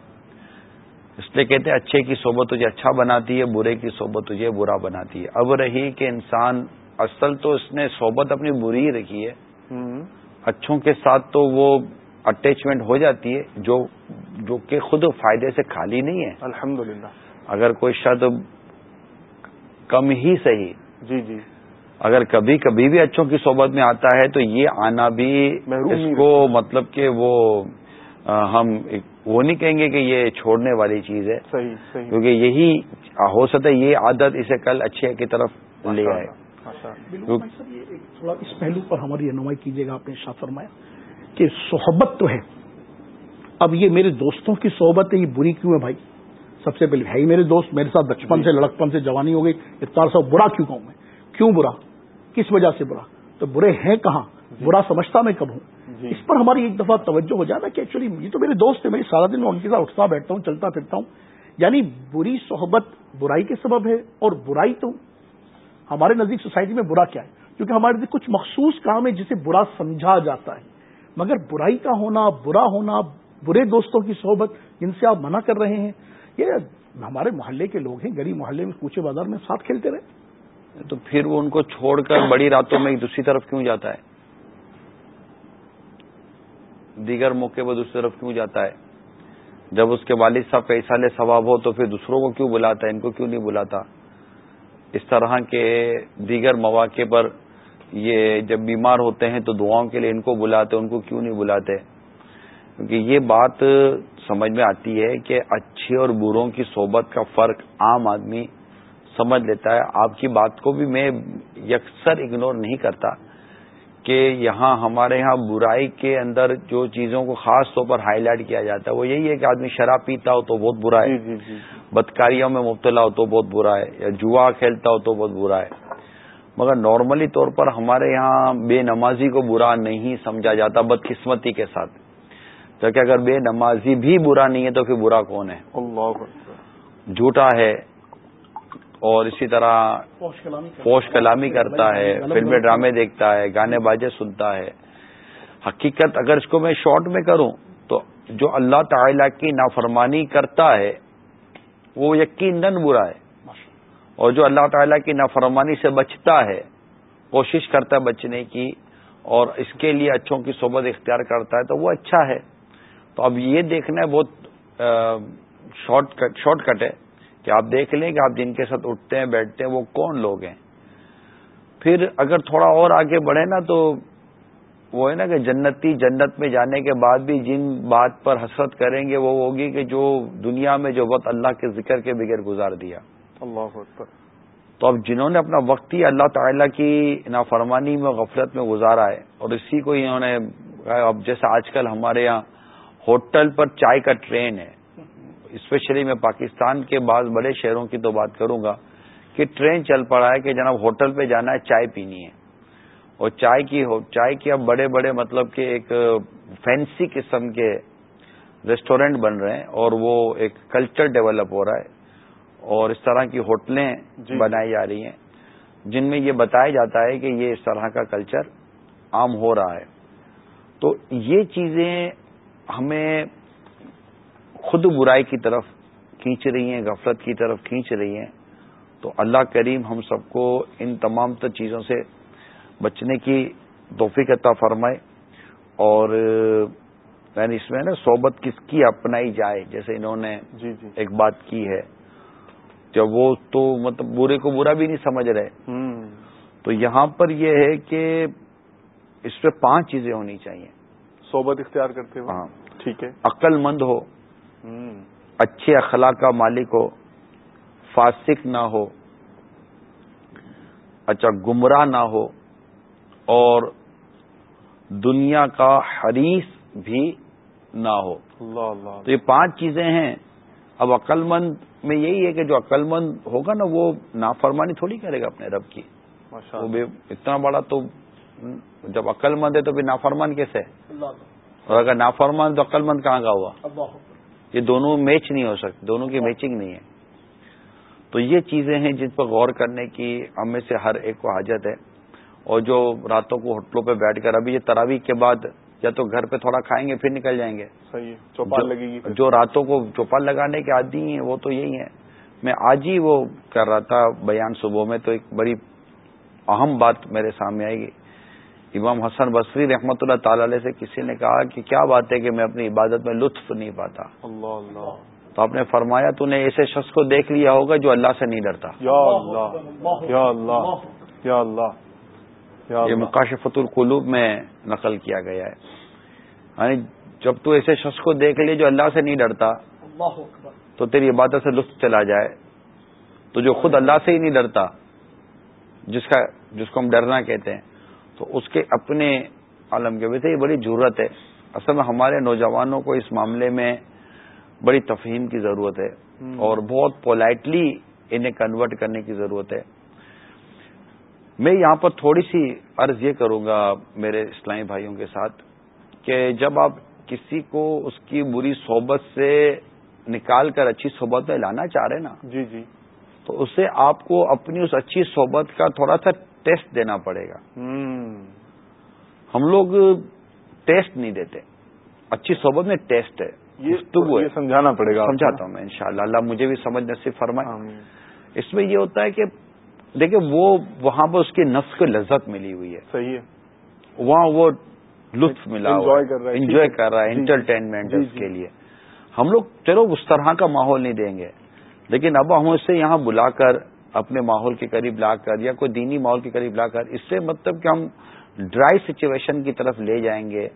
اس لیے کہتے ہیں اچھے کی صحبت تجھے اچھا بناتی ہے برے کی صحبت تجھے برا بناتی ہے۔ اب رہی کہ انسان اصل تو اس نے صحبت اپنی بری ہی رکھی ہے۔ اچھوں کے ساتھ تو وہ اٹیچمنٹ ہو جاتی ہے جو جو کہ خود فائدے سے خالی نہیں ہے۔ الحمدللہ۔ اگر کوئی شد کم ہی صحیح جی جی۔ اگر کبھی کبھی بھی اچھوں کی صحبت میں آتا ہے تو یہ آنا بھی اس کو مطلب کہ وہ ہم وہ نہیں کہیں گے کہ یہ چھوڑنے والی چیز ہے۔ صحیح صحیح۔ کیونکہ یہی ہو سکتا ہے یہ عادت اسے کل اچھے کی طرف لے آئے۔ تھوڑا اس پہلو پر ہماری رہنمائی کیجیے گا آپ نے شاہ فرمایا کہ صحبت تو ہے۔ اب یہ میرے دوستوں کی صحبت ہے یہ بری کیوں ہے بھائی؟ سب سے پہلے ہے میرے دوست میرے ساتھ بچپن سے لڑکپن سے جوانی ہو گئی اتنا سا برا کیوں کہوں میں؟ کیوں برا؟ کس وجہ سے برا؟ تو برے ہیں کہاں؟ جی۔ برا سمجھتا میں کب ہوں؟ جی۔ اس پر ہماری ایک دفعہ توجہ ہو جانا کہ ایکچولی یہ تو میرے دوست ہیں میری سارا دن میں ان کے ساتھ اٹھتا بیٹھتا ہوں چلتا پھرتا ہوں۔ یعنی بری صحبت برائی کے سبب ہے اور برائی تو ہمارے نزدیک سوسائٹی میں برا کیا ہے؟ کیونکہ ہمارے نزدیک کچھ مخصوص کام ہے جسے برا سمجھا جاتا ہے۔ مگر برائی کا ہونا برا ہونا برے دوستوں کی صحبت جن سے آپ منع کر رہے ہیں یہ ہمارے محلے کے لوگ ہیں گلی محلے میں کوچے بازار میں ساتھ کھیلتے رہے۔ تو پھر وہ ان کو چھوڑ کر بڑی راتوں میں دوسری طرف کیوں جاتا ہے؟ دیگر موقع پر دوسری طرف کیوں جاتا ہے؟ جب اس کے والد صاحب پیسہ لے ثواب ہو تو پھر دوسروں کو کیوں بلاتا ہے؟ ان کو کیوں نہیں بلاتا؟ اس طرح کے دیگر مواقع پر یہ جب بیمار ہوتے ہیں تو دعاؤں کے لیے ان کو بلاتے، ان کو کیوں نہیں بلاتے؟ کیونکہ یہ بات سمجھ میں آتی ہے کہ اچھے اور بروں کی صحبت کا فرق عام آدمی سمجھ لیتا ہے۔ آپ کی بات کو بھی میں یکسر اگنور نہیں کرتا کہ یہاں ہمارے یہاں برائی کے اندر جو چیزوں کو خاص طور پر ہائی لائٹ کیا جاتا ہے وہ یہی ہے کہ آدمی شراب پیتا ہو تو بہت برا ہے۔ جی، جی، جی، بدکاریوں میں مبتلا ہو تو بہت برا ہے یا جوا کھیلتا ہو تو بہت برا ہے۔ مگر نارملی طور پر ہمارے یہاں بے نمازی کو برا نہیں سمجھا جاتا بدقسمتی کے ساتھ۔ جبکہ اگر بے نمازی بھی برا نہیں ہے تو پھر برا کون ہے؟ جھوٹا ہے۔ اور اسی طرح فوش کلامی کرتا ہے. فلمیں ڈرامے دیکھتا ہے گانے باجے سنتا ہے۔ حقیقت اگر اس کو میں شارٹ میں کروں تو جو اللہ تعالی کی نافرمانی کرتا ہے وہ یقیناً برا ہے۔ اور جو اللہ تعالیٰ کی نافرمانی سے بچتا ہے کوشش کرتا ہے بچنے کی اور اس کے لیے اچھوں کی صحبت اختیار کرتا ہے تو وہ اچھا ہے۔ تو اب یہ دیکھنا ہے بہت شارٹ کٹ شارٹ کٹ ہے۔ کہ آپ دیکھ لیں کہ آپ جن کے ساتھ اٹھتے ہیں بیٹھتے ہیں وہ کون لوگ ہیں؟ پھر اگر تھوڑا اور آگے بڑھے نا تو وہ ہے نا کہ جنتی جنت میں جانے کے بعد بھی جن بات پر حسرت کریں گے وہ ہوگی کہ جو دنیا میں جو وقت اللہ کے ذکر کے بغیر گزار دیا۔ اللہ تو اب جنہوں نے اپنا وقت ہی اللہ تعالیٰ کی نافرمانی میں غفلت میں گزارا ہے اور اسی کو انہوں نے اب جیسے آج کل ہمارے یہاں ہوٹل پر چائے کا ٹرین ہے اسپیشلی میں پاکستان کے بعض بڑے شہروں کی تو بات کروں گا کہ ٹرین چل پڑا ہے کہ جناب ہوٹل پہ جانا ہے چائے پینی ہے۔ اور چائے کی چائے کی اب بڑے بڑے مطلب کہ ایک فینسی قسم کے ریسٹورینٹ بن رہے ہیں اور وہ ایک کلچر ڈیولپ ہو رہا ہے اور اس طرح کی ہوٹلیں جی۔ بنائی جا رہی ہیں۔ جن میں یہ بتایا جاتا ہے کہ یہ اس طرح کا کلچر عام ہو رہا ہے۔ تو یہ چیزیں ہمیں خود برائی کی طرف کھینچ رہی ہیں غفلت کی طرف کھینچ رہی ہیں۔ تو اللہ کریم ہم سب کو ان تمام تر چیزوں سے بچنے کی توفیق عطا فرمائے۔ اور یعنی اس میں نا صحبت کس کی اپنائی جائے جیسے انہوں نے جی جی۔ ایک بات کی ہے۔ جب وہ تو مطلب برے کو برا بھی نہیں سمجھ رہے۔ تو یہاں پر یہ ہے کہ اس پہ پانچ چیزیں ہونی چاہیے۔ صحبت اختیار کرتے ہاں۔ ٹھیک ہے۔ عقل مند ہو۔ اچھے اخلاق کا مالک ہو فاسق نہ ہو اچھا گمراہ نہ ہو اور دنیا کا حریث بھی نہ ہو۔ اللہ اللہ تو یہ پانچ چیزیں ہیں۔ اب عقل مند میں یہی ہے کہ جو عقل مند ہوگا نا وہ نافرمانی تھوڑی کرے گا اپنے رب کی۔ وہ بھی اتنا بڑا تو جب عقل مند ہے تو پھر نافرمان کیسے؟ اور اگر نافرمان تو عقل مند کہاں کا ہوا؟ یہ دونوں میچ نہیں ہو سکتے دونوں کی میچنگ نہیں ہے۔ تو یہ چیزیں ہیں جن پر غور کرنے کی ہم میں سے ہر ایک کو حاجت ہے۔ اور جو راتوں کو ہوٹلوں پہ بیٹھ کر ابھی یہ تراویح کے بعد یا تو گھر پہ تھوڑا کھائیں گے پھر نکل جائیں گے۔ چوپال لگے گی جو راتوں کو چوپال لگانے کے عادی ہیں وہ تو یہی ہیں۔ میں آج ہی وہ کر رہا تھا بیان صبح میں تو ایک بڑی اہم بات میرے سامنے آئے گی۔ امام حسن بصری رحمت اللہ تعالی علیہ سے کسی نے کہا کہ کیا بات ہے کہ میں اپنی عبادت میں لطف نہیں پاتا؟ اللہ اللہ۔ تو آپ نے فرمایا تو نے ایسے شخص کو دیکھ لیا ہوگا جو اللہ سے نہیں ڈرتا۔ یا اللہ یا اللہ یا اللہ یہ مکاشفت القلوب میں نقل کیا گیا ہے۔ یعنی جب تو ایسے شخص کو دیکھ لے جو اللہ سے نہیں ڈرتا تو تیری عبادت سے لطف چلا جائے۔ تو جو خود اللہ سے ہی نہیں ڈرتا جس کا جس کو ہم ڈرنا کہتے ہیں تو اس کے اپنے عالم کے ویسے یہ بڑی ضرورت ہے۔ اصل میں ہمارے نوجوانوں کو اس معاملے میں بڑی تفہیم کی ضرورت ہے اور بہت پولائٹلی انہیں کنورٹ کرنے کی ضرورت ہے۔ میں یہاں پر تھوڑی سی عرض یہ کروں گا میرے اسلامی بھائیوں کے ساتھ کہ جب آپ کسی کو اس کی بری صحبت سے نکال کر اچھی صحبت میں لانا چاہ رہے نا جی جی۔ تو اسے آپ کو اپنی اس اچھی صحبت کا تھوڑا سا ٹیسٹ دینا پڑے گا۔ ہم لوگ ٹیسٹ نہیں دیتے۔ اچھی صحبت میں ٹیسٹ ہے۔ ہے۔ سمجھانا پڑے گا۔ سمجھاتا ہوں میں انشاءاللہ۔ اللہ مجھے بھی سمجھ نصیب فرمائے۔ اس میں یہ ہوتا ہے کہ دیکھیں وہ وہاں پر اس کی نفس کو لذت ملی ہوئی ہے۔ صحیح ہے۔ وہاں وہ لطف ملا انجوائے کر رہا ہے۔ انٹرٹینمنٹ جی، جی، اس جی۔ کے لیے۔ ہم لوگ چلو اس طرح کا ماحول نہیں دیں گے۔ لیکن اب ہم اسے یہاں بلا کر اپنے ماحول کے قریب لا کر یا کوئی دینی ماحول کے قریب لا کر اس سے مطلب کہ ہم ڈرائی سچویشن کی طرف لے جائیں گے۔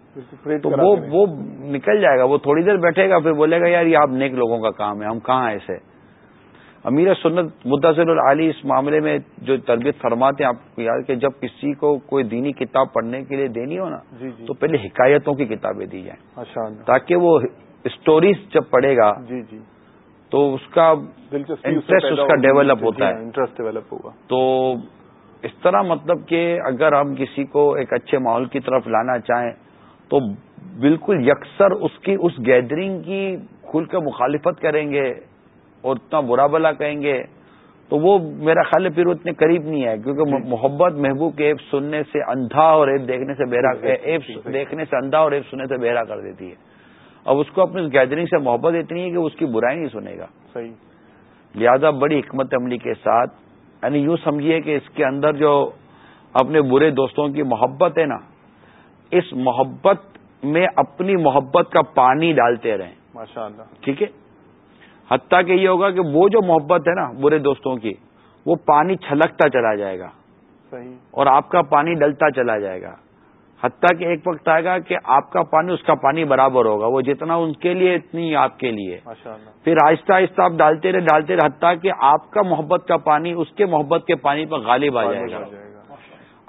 تو وہ وہ نکل جائے گا وہ تھوڑی دیر بیٹھے گا پھر بولے گا یار یہ آپ نیک لوگوں کا کام ہے ہم کہاں ایسے امیر سنت مدثر العلی اس معاملے میں جو تربیت فرماتے ہیں آپ کو یاد کہ جب کسی کو کوئی دینی کتاب پڑھنے کے لیے دینی ہو نا جی جی۔ تو پہلے حکایتوں کی کتابیں دی جائیں تاکہ وہ اسٹوریز جب پڑھے گا جی جی۔ تو اس کا انٹرسٹ اس کا ڈیولپ ہوتا ہے۔ انٹرسٹ ڈیولپ ہوگا۔ تو اس طرح مطلب کہ اگر ہم کسی کو ایک اچھے ماحول کی طرف لانا چاہیں تو بالکل یکسر اس کی اس گیدرنگ کی کھل کے مخالفت کریں گے اور اتنا برا بلا کہیں گے تو وہ میرا خیال پھر اتنے قریب نہیں ہے کیونکہ جی۔ محبت محبوب کے ایپ سننے سے اندھا اور ایپ دیکھنے سے بہرا ایپ دیکھنے سے اندھا اور ایپ سننے سے بہرا کر دیتی ہے۔ اب اس کو اپنی گیدرنگ سے محبت اتنی ہے کہ اس کی برائی نہیں سنے گا۔ صحیح۔ لہذا بڑی حکمت عملی کے ساتھ یعنی یوں سمجھیے کہ اس کے اندر جو اپنے برے دوستوں کی محبت ہے نا اس محبت میں اپنی محبت کا پانی ڈالتے رہیں۔ ماشاء اللہ۔ ٹھیک ہے؟ حتیٰ کہ یہ ہوگا کہ وہ جو محبت ہے نا برے دوستوں کی وہ پانی چھلکتا چلا جائے گا۔ صحیح۔ اور آپ کا پانی ڈلتا چلا جائے گا۔ حتیٰ کہ ایک وقت آئے گا کہ آپ کا پانی اس کا پانی برابر ہوگا وہ جتنا ان کے لیے اتنی آپ کے لیے۔ پھر آہستہ آہستہ آپ ڈالتے رہے ڈالتے رہے حتیٰ کہ آپ کا محبت کا پانی اس کے محبت کے پانی پر غالب آ جائے گا۔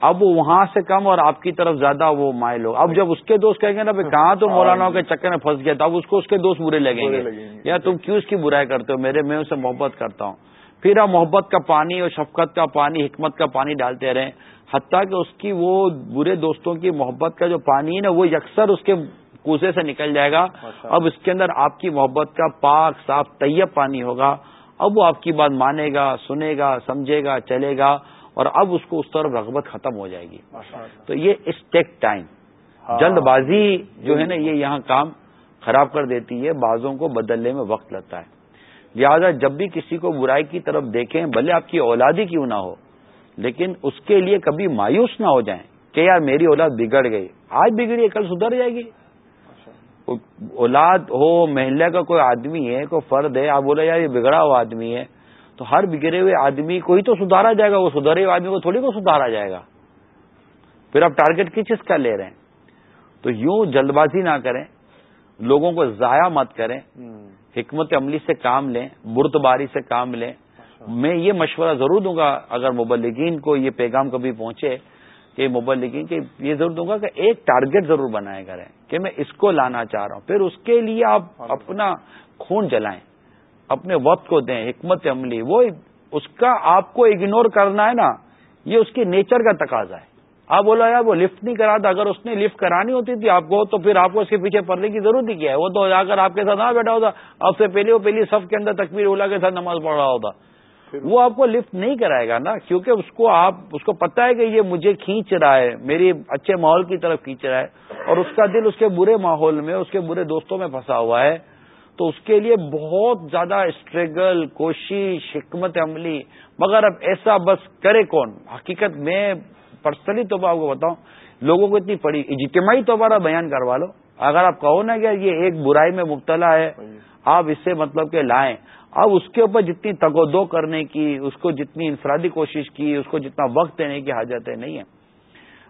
اب وہ وہاں سے کم اور آپ کی طرف زیادہ وہ مائل ہو اب جب اس کے دوست کہیں گے نا کہاں تو مولانا کے چکر میں پھنس گیا تھا اب اس کو اس کے دوست برے لگیں گے۔ یا تم کیوں اس کی برائی کرتے ہو؟ میرے میں اسے محبت کرتا ہوں۔ پھر آپ محبت کا پانی اور شفقت کا پانی حکمت کا پانی ڈالتے رہیں۔ حتیٰ کہ اس کی وہ برے دوستوں کی محبت کا جو پانی ہے نا وہ یکسر اس کے کوزے سے نکل جائے گا۔ اب اس کے اندر آپ کی محبت کا پاک صاف طیب پانی ہوگا۔ اب وہ آپ کی بات مانے گا سنے گا سمجھے گا چلے گا اور اب اس کو اس طرف رغبت ختم ہو جائے گی۔ تو یہ اس ٹیک ٹائم۔ ہاں۔ جلد بازی جو ہے نا یہ یہاں کام خراب کر دیتی ہے۔ بازوں کو بدلنے میں وقت لگتا ہے۔ لہٰذا جب بھی کسی کو برائی کی طرف دیکھیں بھلے آپ کی اولادی کیوں نہ ہو لیکن اس کے لیے کبھی مایوس نہ ہو جائیں کہ یار میری اولاد بگڑ گئی۔ آج بگڑی کل سدھر جائے گی۔ اولاد ہو محلے کا کوئی آدمی ہے کوئی فرد ہے آپ بولے یار یہ بگڑا ہوا آدمی ہے تو ہر بگڑے ہوئے آدمی کو ہی تو سدھارا جائے گا۔ وہ سدھرے ہوئے آدمی کو تھوڑی کو سدھارا جائے گا۔ پھر آپ ٹارگیٹ کس چیز کا لے رہے ہیں۔ تو یوں جلد بازی نہ کریں لوگوں کو ضائع مت کریں۔ حکمت عملی سے کام لیں برت باری سے کام لیں۔ میں یہ مشورہ ضرور دوں گا اگر مبلگین کو یہ پیغام کبھی پہنچے کہ مبلگین کے یہ ضرور دوں گا کہ ایک ٹارگیٹ ضرور بنائے کریں کہ میں اس کو لانا چاہ رہا ہوں۔ پھر اس کے لیے آپ اپنا خون جلائیں اپنے وقت کو دیں حکمت عملی وہ اس کا آپ کو اگنور کرنا ہے نا یہ اس کی نیچر کا تقاضا ہے۔ آپ بولا یار وہ لفٹ نہیں کرا تھا اگر اس نے لفٹ کرانی ہوتی تھی آپ کو تو پھر آپ کو اس کے پیچھے پڑنے کی ضرورت ہی کیا ہے؟ وہ تو جا کر آپ کے ساتھ نہ بیٹھا ہوتا۔ اب سے پہلے وہ پہلی صف کے اندر تکبیر اولا کے ساتھ نماز پڑھ رہا ہوتا۔ وہ آپ کو لفٹ نہیں کرائے گا نا کیونکہ اس کو آپ اس کو پتا ہے کہ یہ مجھے کھینچ رہا ہے میری اچھے ماحول کی طرف کھینچ رہا ہے اور اس کا دل اس کے برے ماحول میں اس کے برے دوستوں میں پھنسا ہوا ہے۔ تو اس کے لیے بہت زیادہ اسٹرگل کوشش حکمت عملی۔ مگر اب ایسا بس کرے کون؟ حقیقت میں پرسنلی تو آپ کو بتاؤں لوگوں کو اتنی پڑی اجتماعی تو بارہ بیان کروا لو۔ اگر آپ کہو نا کہ یہ ایک برائی میں مبتلا ہے۔ آپ اس سے مطلب کہ لائیں۔ اب اس کے اوپر جتنی تگو دو کرنے کی اس کو جتنی انفرادی کوشش کی اس کو جتنا وقت دینے کی حاجتیں نہیں ہے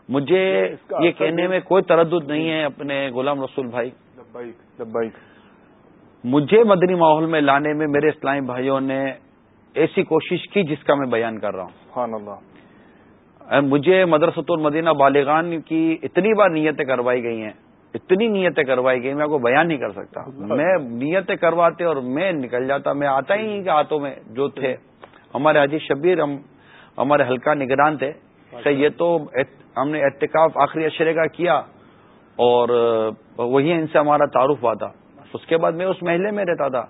مجھے یہ کہنے میں کوئی تردد نہیں ہے اپنے غلام رسول بھائی۔ مجھے مدنی ماحول میں لانے میں میرے اسلامی بھائیوں نے ایسی کوشش کی جس کا میں بیان کر رہا ہوں۔ مجھے مدرسۃ المدینہ بالغان کی اتنی بار نیتیں کروائی گئی ہیں۔ اتنی نیتیں کروائی گئی میں آپ کو بیان نہیں کر سکتا۔ میں نیتیں کرواتے اور میں نکل جاتا میں آتا ہی نہیں کہ ہاتھوں میں جو تھے۔ ہمارے حاجی شبیر ہم ہمارے ہلکا نگران تھے۔ کہ یہ تو ہم نے احتکاف آخری اشرے کا کیا اور وہی ان سے ہمارا تعارف ہوا تھا۔ اس کے بعد میں اس محلے میں رہتا تھا۔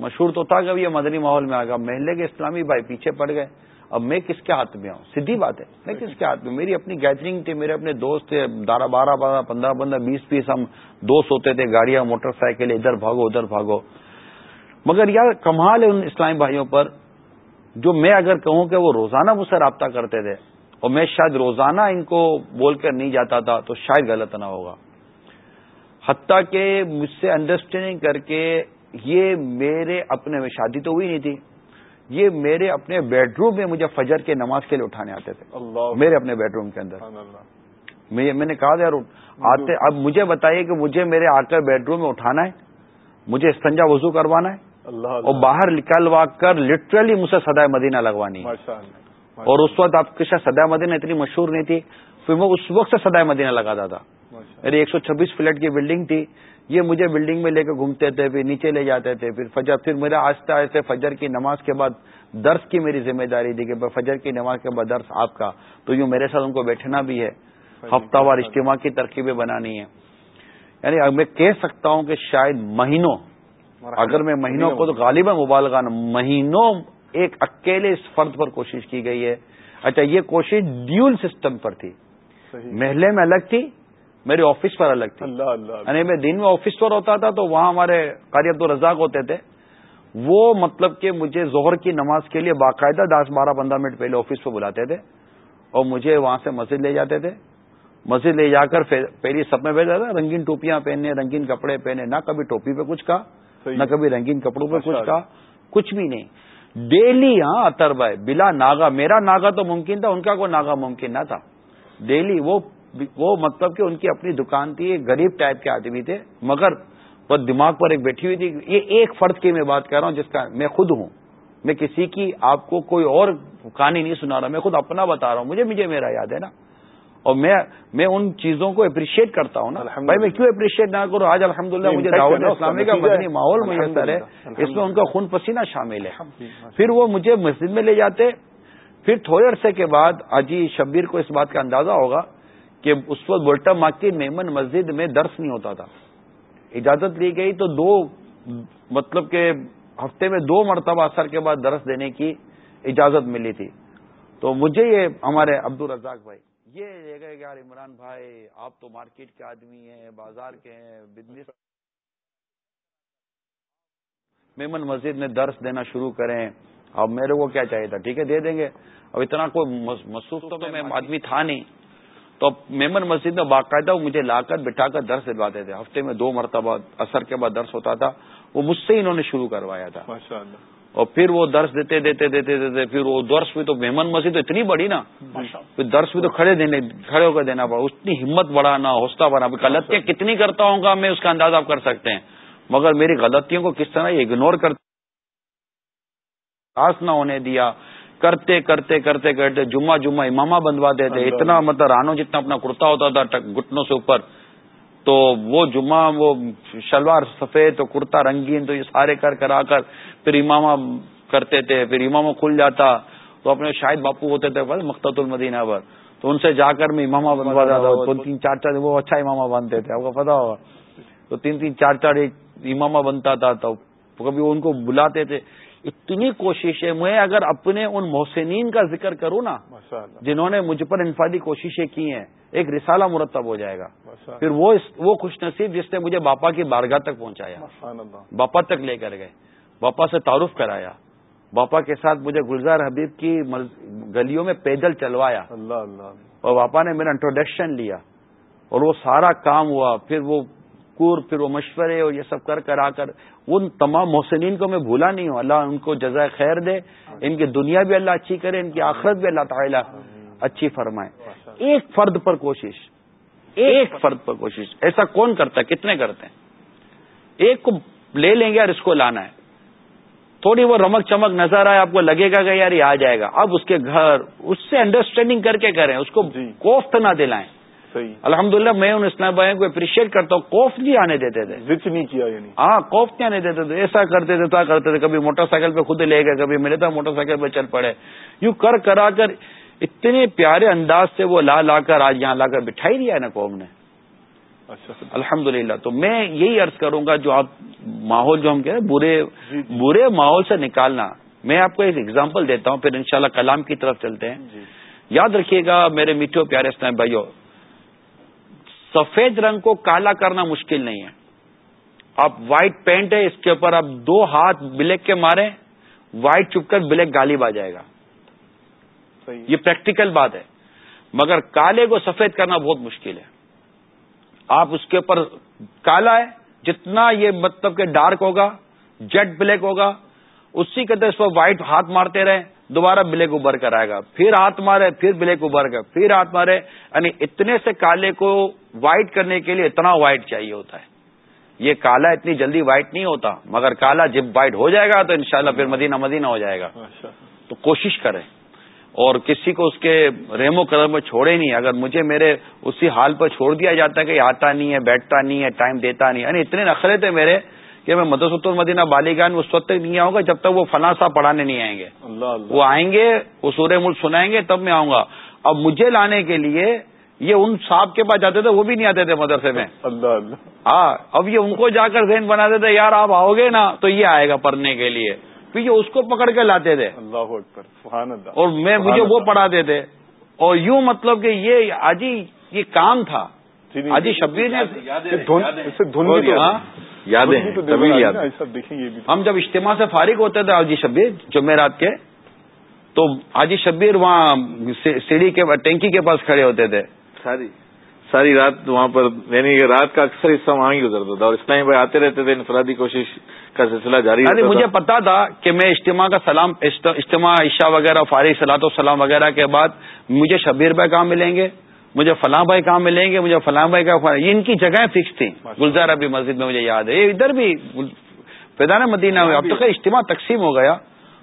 مشہور تو تھا کہ یہ مدنی ماحول میں آ گیا محلے کے اسلامی بھائی پیچھے پڑ گئے۔ اب میں کس کے ہاتھ میں آؤں سیدھی بات ہے، میں کس کے ہاتھ میں میری اپنی گیدرنگ تھی میرے اپنے دوست تھے بارہ بارہ بارہ پندرہ پندرہ بیس بیس ہم دوست ہوتے تھے، گاڑیاں، موٹر سائیکل، ادھر بھاگو ادھر بھاگو۔ مگر یار کمال ہے ان اسلامی بھائیوں پر، جو میں اگر کہوں کہ وہ روزانہ مجھ سے رابطہ کرتے تھے اور میں شاید روزانہ ان کو بول کر نہیں جاتا تھا، تو شاید غلط نہ ہوگا۔ حتیٰ کہ مجھ سے انڈرسٹینڈنگ کر کے یہ میرے اپنے میں شادی تو ہوئی نہیں تھی۔ یہ میرے اپنے بیڈ روم میں مجھے فجر کے نماز کے لیے اٹھانے آتے تھے۔ اللہ۔ میرے اپنے بیڈ روم کے اندر۔ میں نے کہا یار آتے اب مجھے بتائیے کہ مجھے میرے آ کر بیڈ روم میں اٹھانا ہے؟ مجھے استنجا وضو کروانا ہے؟ اللہ اور باہر نکلوا کر لٹرلی مجھ سے سدائے مدینہ لگوانی ہے۔ اور اس وقت آپ کے ساتھ سدائے مدینہ اتنی مشہور نہیں تھی۔ پھر میں اس وقت سے سدائے مدینہ لگاتا تھا۔ میری ایک سو چھبیس فلیٹ کی بلڈنگ تھی۔ یہ مجھے بلڈنگ میں لے کے گھومتے تھے پھر نیچے لے جاتے تھے پھر فجر پھر میرا آہستہ آہستہ فجر کی نماز کے بعد درس کی میری ذمہ داری تھی کہ فجر کی نماز کے بعد درس آپ کا تو یوں میرے ساتھ ان کو بیٹھنا بھی ہے۔ ہفتہ وار اجتماع کی ترکیبیں بنانی ہے یعنی میں کہہ سکتا ہوں کہ شاید مہینوں اگر میں مہینوں کو تو غالباً مبالغہ مہینوں ایک اکیلے اس فرد پر کوشش کی گئی ہے۔ اچھا یہ کوشش ڈیول سسٹم پر تھی۔ محلے میں الگ تھی میرے آفس پر الگ تھی۔ یعنی میں دن میں آفس پر ہوتا تھا تو وہاں ہمارے قاری عبد الرزاق ہوتے تھے۔ وہ مطلب کہ مجھے ظہر کی نماز کے لیے باقاعدہ دس بارہ پندرہ منٹ پہلے آفس پہ بلاتے تھے اور مجھے وہاں سے مسجد لے جاتے تھے۔ مسجد لے جا کر پہلی سب میں بھیجا تھا رنگین ٹوپیاں پہننے رنگین کپڑے پہنے نہ کبھی ٹوپی پہ کچھ کہا نہ کبھی رنگین کپڑوں پہ کچھ کہا کچھ بھی نہیں۔ ڈیلی ہاں اتر بھائی بلا ناگا میرا ناگا تو ممکن تھا ان کا کوئی ناگا ممکن نہ تھا۔ ڈیلی وہ وہ مطلب کہ ان کی اپنی دکان تھی غریب ٹائپ کے آدمی تھے مگر وہ دماغ پر ایک بیٹھی ہوئی تھی۔ یہ ایک فرد کی میں بات کر رہا ہوں جس کا میں خود ہوں۔ میں کسی کی آپ کو کوئی اور کہانی نہیں سنا رہا میں خود اپنا بتا رہا ہوں۔ مجھے مجھے میرا یاد ہے نا۔ اور میں میں ان چیزوں کو اپریشیٹ کرتا ہوں نا۔ بھائی میں کیوں اپریشیٹ نہ کروں؟ آج الحمد للہ مجھے دعوت اسلامی کا مدنی ماحول میسر ہے۔ اس میں ان کا خون پسینہ شامل ہے۔ پھر وہ مجھے مسجد میں لے جاتے۔ پھر تھوڑے عرصے کے بعد اجی شبیر کو اس بات کا اندازہ ہوگا۔ کہ اس وقت بولٹا ماں کی میمن مسجد میں درس نہیں ہوتا تھا۔ اجازت لی گئی تو دو مطلب کہ ہفتے میں دو مرتبہ اثر کے بعد درس دینے کی اجازت ملی تھی۔ تو مجھے یہ ہمارے عبد الرزاق بھائی یہ لے گئے یار عمران بھائی آپ تو مارکیٹ کے آدمی ہیں بازار کے ہیں بزنس میمن مسجد میں درس دینا شروع کریں۔ اب میرے کو کیا چاہیے تھا؟ ٹھیک ہے دے دیں گے۔ اب اتنا کوئی مصروف تو میں آدمی تھا نہیں۔ تو میمن مسجد میں باقاعدہ وہ مجھے لا کر بٹھا کر درس دلواتے تھے۔ ہفتے میں دو مرتبہ اثر کے بعد درس ہوتا تھا۔ وہ مجھ سے انہوں نے شروع کروایا تھا۔ اور پھر وہ درس دیتے دیتے دیتے دیتے پھر وہ درس بھی تو میمن مسجد تو اتنی بڑی نا۔ پھر درس بھی تو کھڑے دینے کھڑے ہو کر دینا پڑا۔ اتنی ہمت بڑھانا حوصلہ بڑھانا غلطیاں کتنی کرتا ہوں گا میں اس کا اندازہ آپ کر سکتے ہیں۔ مگر میری غلطیوں کو کس طرح اگنور کرتے نہ ہونے دیا۔ کرتے کرتے کرتے کرتے جمعہ جمعہ امامہ بندواتے تھے اتنا مطلب رانو جتنا اپنا کرتا ہوتا تھا گٹنوں سے اوپر تو وہ جمعہ وہ شلوار سفید تو کرتا رنگین تو یہ سارے کر کرا کر پھر امامہ کرتے تھے پھر امامہ کھل جاتا تو اپنے شاہد باپو ہوتے تھے مختت المدینہ پر. تو ان سے جا کر میں امامہ بنوا تھا. تو تین چار چار وہ اچھا امامہ بنتے تھے آپ کو پتا ہوگا تو تین تین چار چار ایک امامہ بنتا تھا تو کبھی ان کو بلاتے تھے. اتنی کوشش ہے میں اگر اپنے ان محسنین کا ذکر کروں نا جنہوں نے مجھ پر انفادی کوششیں کی ہیں ایک رسالہ مرتب ہو جائے گا۔ پھر وہ وہ خوش نصیب جس نے مجھے باپا کی بارگاہ تک پہنچایا۔ باپا تک لے کر گئے۔ باپا سے تعارف کرایا۔ باپا کے ساتھ مجھے گلزار حبیب کی گلیوں میں پیدل چلوایا۔ اور باپا نے میرا انٹروڈکشن لیا۔ اور وہ سارا کام ہوا۔ پھر وہ کور پھر وہ مشورے اور یہ سب کر کر آ کر ان تمام محسنین کو میں بھولا نہیں ہوں۔ اللہ ان کو جزائے خیر دے ان کی دنیا بھی اللہ اچھی کرے ان کی آخرت بھی اللہ تعالیٰ اچھی فرمائے۔ ایک فرد پر کوشش ایک فرد پر کوشش۔ ایسا کون کرتا ہے؟ کتنے کرتے ہیں؟ ایک کو لے لیں گے اور اس کو لانا ہے۔ تھوڑی وہ رمک چمک نظر آئے آپ کو لگے گا کہ یار یہ آ جائے گا۔ اب اس کے گھر اس سے انڈرسٹینڈنگ کر کے کریں اس کو جی۔ کوفت نہ دلائیں۔ الحمد للہ میں ان اسلام بھائی کو اپریشیٹ کرتا ہوں کوف نہیں آنے دیتے تھے۔ نہیں کیا یعنی۔ ہاں کوف نہیں آنے دیتے تھے۔ ایسا کرتے تھے تو کرتے تھے۔ کبھی موٹر سائیکل پہ خود لے گئے کبھی ملے تھا موٹر سائیکل پہ چل پڑے۔ یوں کر کرا کر اتنے پیارے انداز سے وہ لا لا کر آج یہاں لا کر بٹھائی دیا ہے نا قوم نے۔ اچھا۔ الحمد للہ تو میں یہی عرض کروں گا جو آپ ماحول جو ہم کہہ رہے برے جی، جی۔ برے ماحول سے نکالنا۔ میں آپ کو ایک ایگزامپل دیتا ہوں پھر انشاءاللہ کلام کی طرف چلتے ہیں۔ جی۔ یاد رکھیے گا میرے میٹھے پیارے اسلام بھائیو سفید رنگ کو کالا کرنا مشکل نہیں ہے۔ آپ وائٹ پینٹ ہے اس کے اوپر آپ دو ہاتھ بلیک کے مارے وائٹ چپ کر بلیک گالی با جائے گا۔ یہ پریکٹیکل بات ہے۔ مگر کالے کو سفید کرنا بہت مشکل ہے۔ آپ اس کے اوپر کالا ہے جتنا یہ مطلب کہ ڈارک ہوگا جیٹ بلیک ہوگا اسی کے اس پر وائٹ ہاتھ مارتے رہے دوبارہ بلیک ابھر کر آئے گا۔ پھر ہاتھ مارے پھر بلیک ابھر کر پھر ہاتھ مارے۔ یعنی اتنے سے کالے کو وائٹ کرنے کے لیے اتنا وائٹ چاہیے ہوتا ہے۔ یہ کالا اتنی جلدی وائٹ نہیں ہوتا مگر کالا جب وائٹ ہو جائے گا تو انشاءاللہ پھر مدینہ مدینہ ہو جائے گا۔ تو کوشش کریں۔ اور کسی کو اس کے رحم و قدم میں چھوڑے نہیں۔ اگر مجھے میرے اسی حال پر چھوڑ دیا جاتا ہے کہ آتا نہیں ہے بیٹھتا نہیں ہے ٹائم دیتا نہیں یعنی اتنے نخرے تھے میرے کہ میں مدرسۃ المدینہ بالیگان اس وقت تک نہیں آؤں گا جب تک وہ فلاں صاحب پڑھانے نہیں آئیں گے۔ اللہ اللہ۔ وہ آئیں گے وہ سورہ ملک سنائیں گے تب میں آؤں گا۔ اب مجھے لانے کے لیے یہ ان صاحب کے پاس جاتے تھے وہ بھی نہیں آتے تھے مدرسے میں۔ اللہ اللہ۔ ہاں اب یہ ان کو جا کر ذہن بناتے تھے یار آپ آؤ گے نا تو یہ آئے گا پڑھنے کے لیے۔ پھر یہ اس کو پکڑ کے لاتے تھے۔ اللہ اور میں مجھے وہ پڑھاتے تھے۔ اور یوں مطلب کہ یہ آجی یہ کام تھا۔ جی، جی، آجی شبیر نے یادیں ہم جب اجتماع سے فارغ ہوتے تھے آجی شبیر جمعرات کے تو حاجی شبیر وہاں سیڑھی کے ٹینکی کے پاس کھڑے ہوتے تھے۔ ساری ساری رات وہاں پر یعنی رات کا اکثر حصہ وہاں ہی گزرتا تھا اور اسلامی بھائی آتے رہتے تھے انفرادی کوشش کا سلسلہ جاری یعنی مجھے پتا تھا کہ میں اجتماع کا سلام اجتماع عشاء وغیرہ فارغ سلاط و سلام وغیرہ کے بعد مجھے شبیر بھائی کہاں ملیں گے۔ مجھے فلاں بھائی کہاں ملیں گے مجھے فلاں بھائی کا ان کی جگہیں فکس تھیں۔ گلزار ابھی مسجد میں مجھے یاد ہے۔ ادھر بھی پیدان مدینہ میں اب تو اجتماع تقسیم ہو گیا۔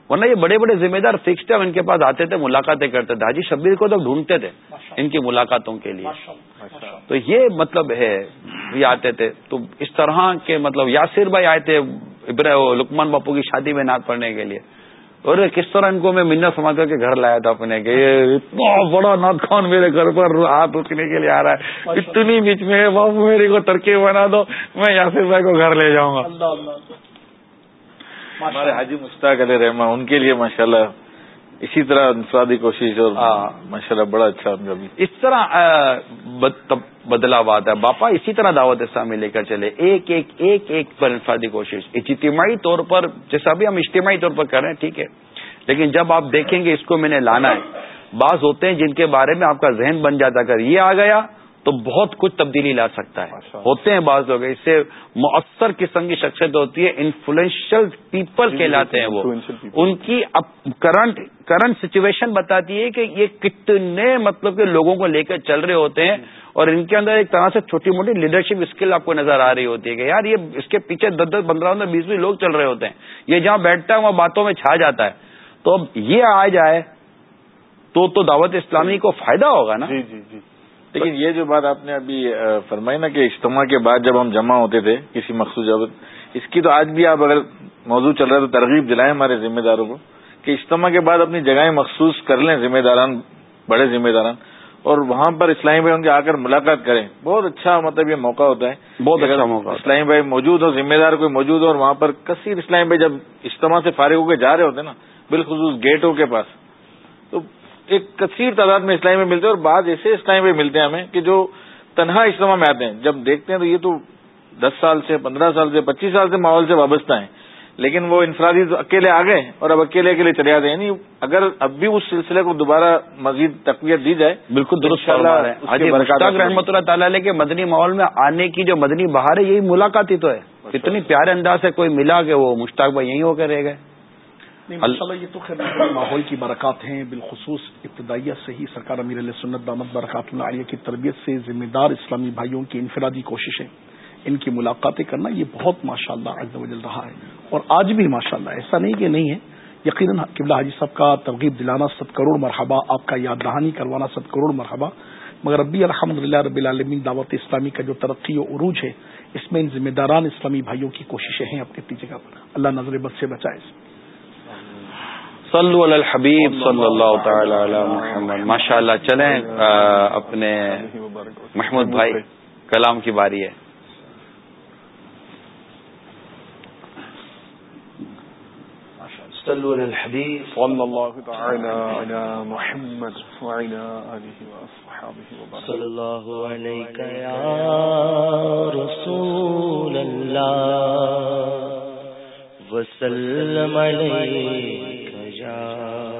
ورنہ یہ بڑے بڑے ذمہ دار فکس تھے ان کے پاس آتے تھے ملاقاتیں کرتے تھے۔ حاجی شبیر کو تو ڈھونڈتے تھے ان کی ملاقاتوں کے لیے۔ تو یہ مطلب ہے یہ آتے تھے۔ تو اس طرح کے مطلب یاسر بھائی آئے تھے لکمان باپو کی شادی میں نعت پڑھنے کے لیے۔ اور کس طرح ان کو میں منت سما کر کے گھر لایا تھا اپنے کہ یہ اتنا بڑا نعت خان میرے گھر پر ہاتھ رکنے کے لیے آ رہا ہے۔ اتنی بیچ میں باپو میرے کو ترکیب بنا دو میں یاسر بھائی کو گھر لے جاؤں گا۔ ہمارے حاجی مشتاق علیہ رحمان ان کے لیے ماشاء اللہ اسی طرح انفرادی کوشش اور ماشاء اللہ بڑا اچھا اس طرح بدلاوات ہے۔ باپا اسی طرح دعوت اسلامی لے کر چلے۔ ایک ایک ایک ایک پر انفرادی کوشش۔ اجتماعی طور پر جیسا بھی ہم اجتماعی طور پر کر رہے ہیں ٹھیک ہے۔ لیکن جب آپ دیکھیں گے اس کو میں نے لانا ہے۔ بعض ہوتے ہیں جن کے بارے میں آپ کا ذہن بن جاتا اگر یہ آ گیا۔ تو بہت کچھ تبدیلی لا سکتا ہے۔ ہوتے ہیں بعض لوگ اس سے مؤثر قسم کی شخصیت ہوتی ہے انفلوئنشل پیپل کہلاتے ہیں وہ۔ ان کی کرنٹ کرنٹ سچویشن بتاتی ہے کہ یہ کتنے مطلب کہ لوگوں کو لے کر چل رہے ہوتے ہیں اور ان کے اندر ایک طرح سے چھوٹی موٹی لیڈرشپ اسکل آپ کو نظر آ رہی ہوتی ہے کہ یار یہ اس کے پیچھے دس دس پندرہ پندرہ بیس بیس لوگ چل رہے ہوتے ہیں۔ یہ جہاں بیٹھتا ہے وہاں باتوں میں چھا جاتا ہے۔ تو اب یہ آ جائے تو تو دعوت اسلامی کو فائدہ ہوگا نا؟ جی جی جی۔ لیکن یہ جو بات آپ نے ابھی فرمائی نا کہ اجتماع کے بعد جب ہم جمع ہوتے تھے کسی مخصوص اس کی تو آج بھی آپ اگر موضوع چل رہا ہے تو ترغیب دلائیں ہمارے ذمہ داروں کو کہ اجتماع کے بعد اپنی جگہیں مخصوص کر لیں ذمہ داران بڑے ذمہ داران اور وہاں پر اسلامی بھائی ان کے آ کر ملاقات کریں۔ بہت اچھا مطلب یہ موقع ہوتا ہے بہت اچھا موقع اسلامی بھائی موجود ہو ذمہ دار کوئی موجود ہو اور وہاں پر کثیر اسلامی بھائی جب اجتماع سے فارغ ہو کے جا رہے ہوتے ہیں نا بالخصوص گیٹوں کے پاس ایک کثیر تعداد میں اسلامی میں ملتے ہیں اور بعض ایسے اسلامی میں ملتے ہیں ہمیں کہ جو تنہا اجتماع میں آتے ہیں۔ جب دیکھتے ہیں تو یہ تو دس سال سے پندرہ سال سے پچیس سال سے ماحول سے وابستہ ہیں۔ لیکن وہ انفرادی اکیلے آ گئے اور اب اکیلے اکیلے چلے آتے ہیں۔ یعنی اگر اب بھی اس سلسلے کو دوبارہ مزید تقویت دی جائے بالکل درست رحمۃ اللہ تعالی کے مدنی ماحول میں آنے کی جو مدنی بہار ہے یہی ملاقات ہی تو ہے۔ اتنی پیارے انداز سے کوئی ملا کہ وہ مشتاق بھائی یہیں ہو کے رہ گئے۔ یہ تو خیر ماحول کی برکات ہیں بالخصوص ابتدائیہ سے ہی سرکار امیر علیہ سنت دامت برکات اللہ کی تربیت سے ذمہ دار اسلامی بھائیوں کی انفرادی کوششیں ان کی ملاقاتیں کرنا یہ بہت ماشاء اللہ وجل رہا ہے۔ اور آج بھی ماشاء اللہ ایسا نہیں کہ نہیں ہے یقیناً قبلہ حاجی صاحب کا ترغیب دلانا ست کروڑ مرحبہ آپ کا یاد دہانی کروانا ست کروڑ مرحبہ مگر ابھی الحمد للہ رب العالمین دعوت اسلامی کا جو ترقی و عروج ہے اس میں ان ذمہ داران اسلامی بھائیوں کی کوششیں ہیں اپنی اپنی جگہ پر اللہ نظر بد سے بچائے۔ صلو علی الحبیب صلی اللہ تعالی علی محمد. ماشاء اللہ چلیں اپنے محمود بھائی کلام کی باری ہے۔ صلوا على الحبيب صلى الله تعالى على محمد وأصحابه وبارك صلى الله عليك يا رسول الله وسلم عليك يا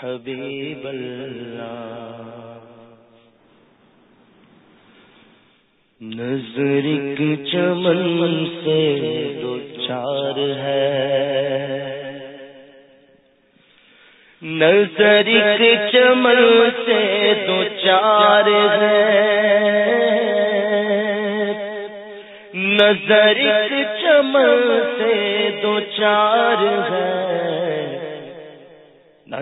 حبيب الله. نظر چمن سے دو چار ہے۔ نظر کے چمن سے دو چار ہے۔ نظر کے چمن سے دو چار ہے۔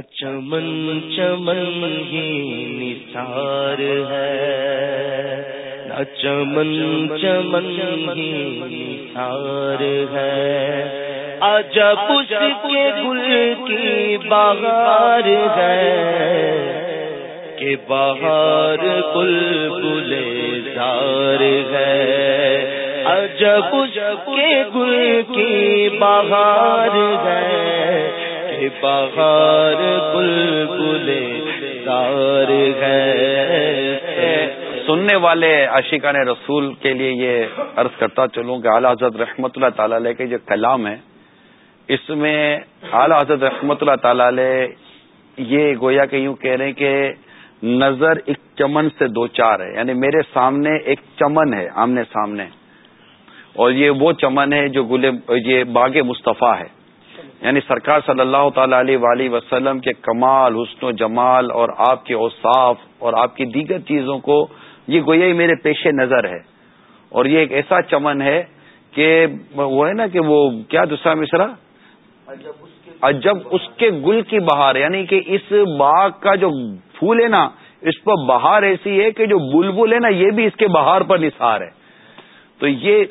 چمن چمن ہی نثار ہے۔ چمن چمن ہی نثار ہے۔ عجب اس کے گل کی بہار ہے کہ بہار بل بلے دار ہے۔ عجب اس کے گل کی بہار ہے بہار بل بلے دار ہے۔ سننے والے عاشقان رسول کے لیے یہ عرض کرتا چلوں کہ اعلیٰ حضرت رحمت اللہ تعالی علیہ کے جو کلام ہے اس میں اعلی حضرت رحمت اللہ تعالی علیہ یہ گویا کہ یوں کہہ رہے ہیں کہ نظر ایک چمن سے دو چار ہے یعنی میرے سامنے ایک چمن ہے، آمنے سامنے۔ اور یہ وہ چمن ہے جو گلے، یہ باغ مصطفیٰ ہے۔ یعنی سرکار صلی اللہ تعالی علیہ وآلہ وسلم کے کمال، حسن و جمال اور آپ کے اوصاف اور آپ کی دیگر چیزوں کو، یہ گویا ہی میرے پیش نظر ہے۔ اور یہ ایک ایسا چمن ہے کہ وہ ہے نا کہ وہ کیا دوسرا مشرا جب اس کے گل کی بہار یعنی کہ اس باغ کا جو پھول ہے نا، اس پر بہار ایسی ہے کہ جو بلبل ہے نا، یہ بھی اس کے بہار پر نثار ہے۔ تو یہ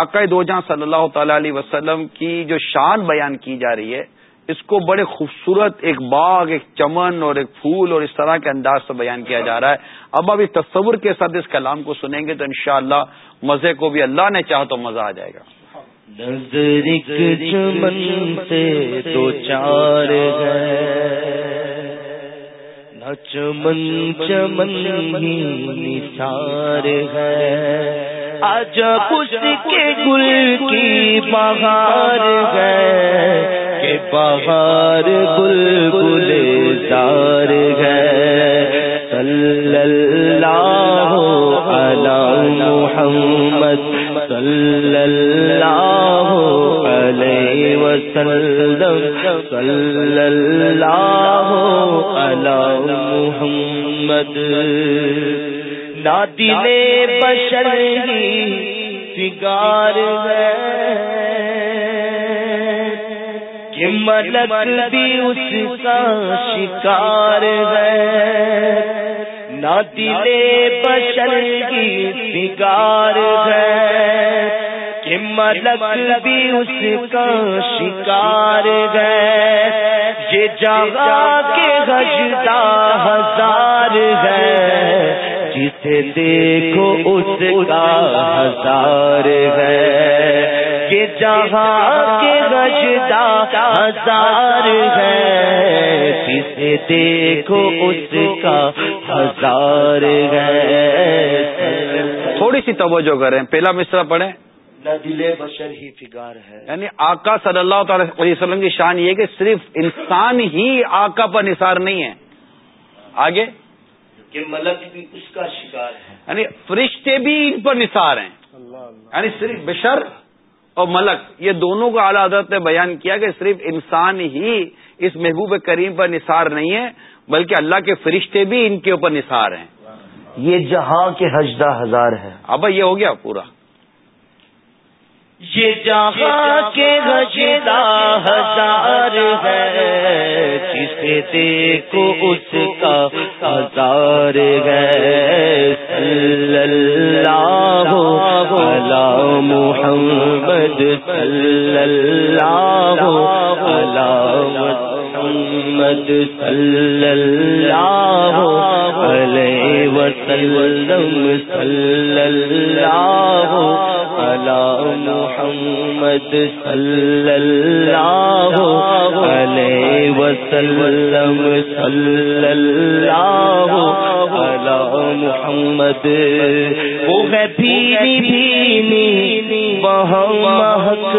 آقا دو جہاں صلی اللہ تعالی علیہ وسلم کی جو شان بیان کی جا رہی ہے، اس کو بڑے خوبصورت ایک باغ، ایک چمن اور ایک پھول اور اس طرح کے انداز سے بیان کیا جا رہا ہے۔ اب اب اس تصور کے ساتھ اس کلام کو سنیں گے تو انشاءاللہ مزے کو بھی اللہ نے چاہ تو مزہ آ جائے گا۔ چمن سے دو چار نہ چمن چمن نثار ہے۔ آج اس کے گل کی بہار ہے کہ بہار گل گل دار ہے۔ صلی اللہ علی محمد صلی اللہ علیہ وسلم صلی اللہ علی محمد نا بشر ہی فگار ہے ملک بھی اس کا شکار ہے۔ نہ دلے بشر کی بگار ہے کہ ملک بھی اس کا شکار ہے۔ یہ جگہ کے گجتا ہزار ہے۔ جسے دیکھو اس کا ہزار ہے۔ کہ جہاں کے گجتا ہزار ہے جسے دیکھو اس کا ہزار ہے۔ تھوڑی سی توجہ کریں پہلا مصرا پڑھیں۔ دل بشر ہی فگار ہے۔ یعنی آقا صلی اللہ تعالی علیہ وسلم کی شان یہ کہ صرف انسان ہی آقا پر نثار نہیں ہے۔ آگے۔ کہ ملک بھی اس کا شکار ہے۔ یعنی فرشتے بھی ان پر نثار ہیں۔ یعنی صرف بشر اور ملک یہ دونوں کو اعلیٰ حضرت نے بیان کیا کہ صرف انسان ہی اس محبوب کریم پر نثار نہیں ہے بلکہ اللہ کے فرشتے بھی ان کے اوپر نثار ہیں۔ یہ جہاں کے حجدہ ہزار ہے اب یہ ہو گیا پورا۔ یہ جہاں کے حجدہ ہزار ہے، جسے دیکھو اس کا ہزار ہے۔ اللہ علی محمد، صلی اللہ علی محمد، صلی اللہ علیہ وسلم، صلی اللہ علی محمد صلی اللہ وسلم صلی اللہ علی محمد. وہ ہے بھینی بھینی وہاں مہک،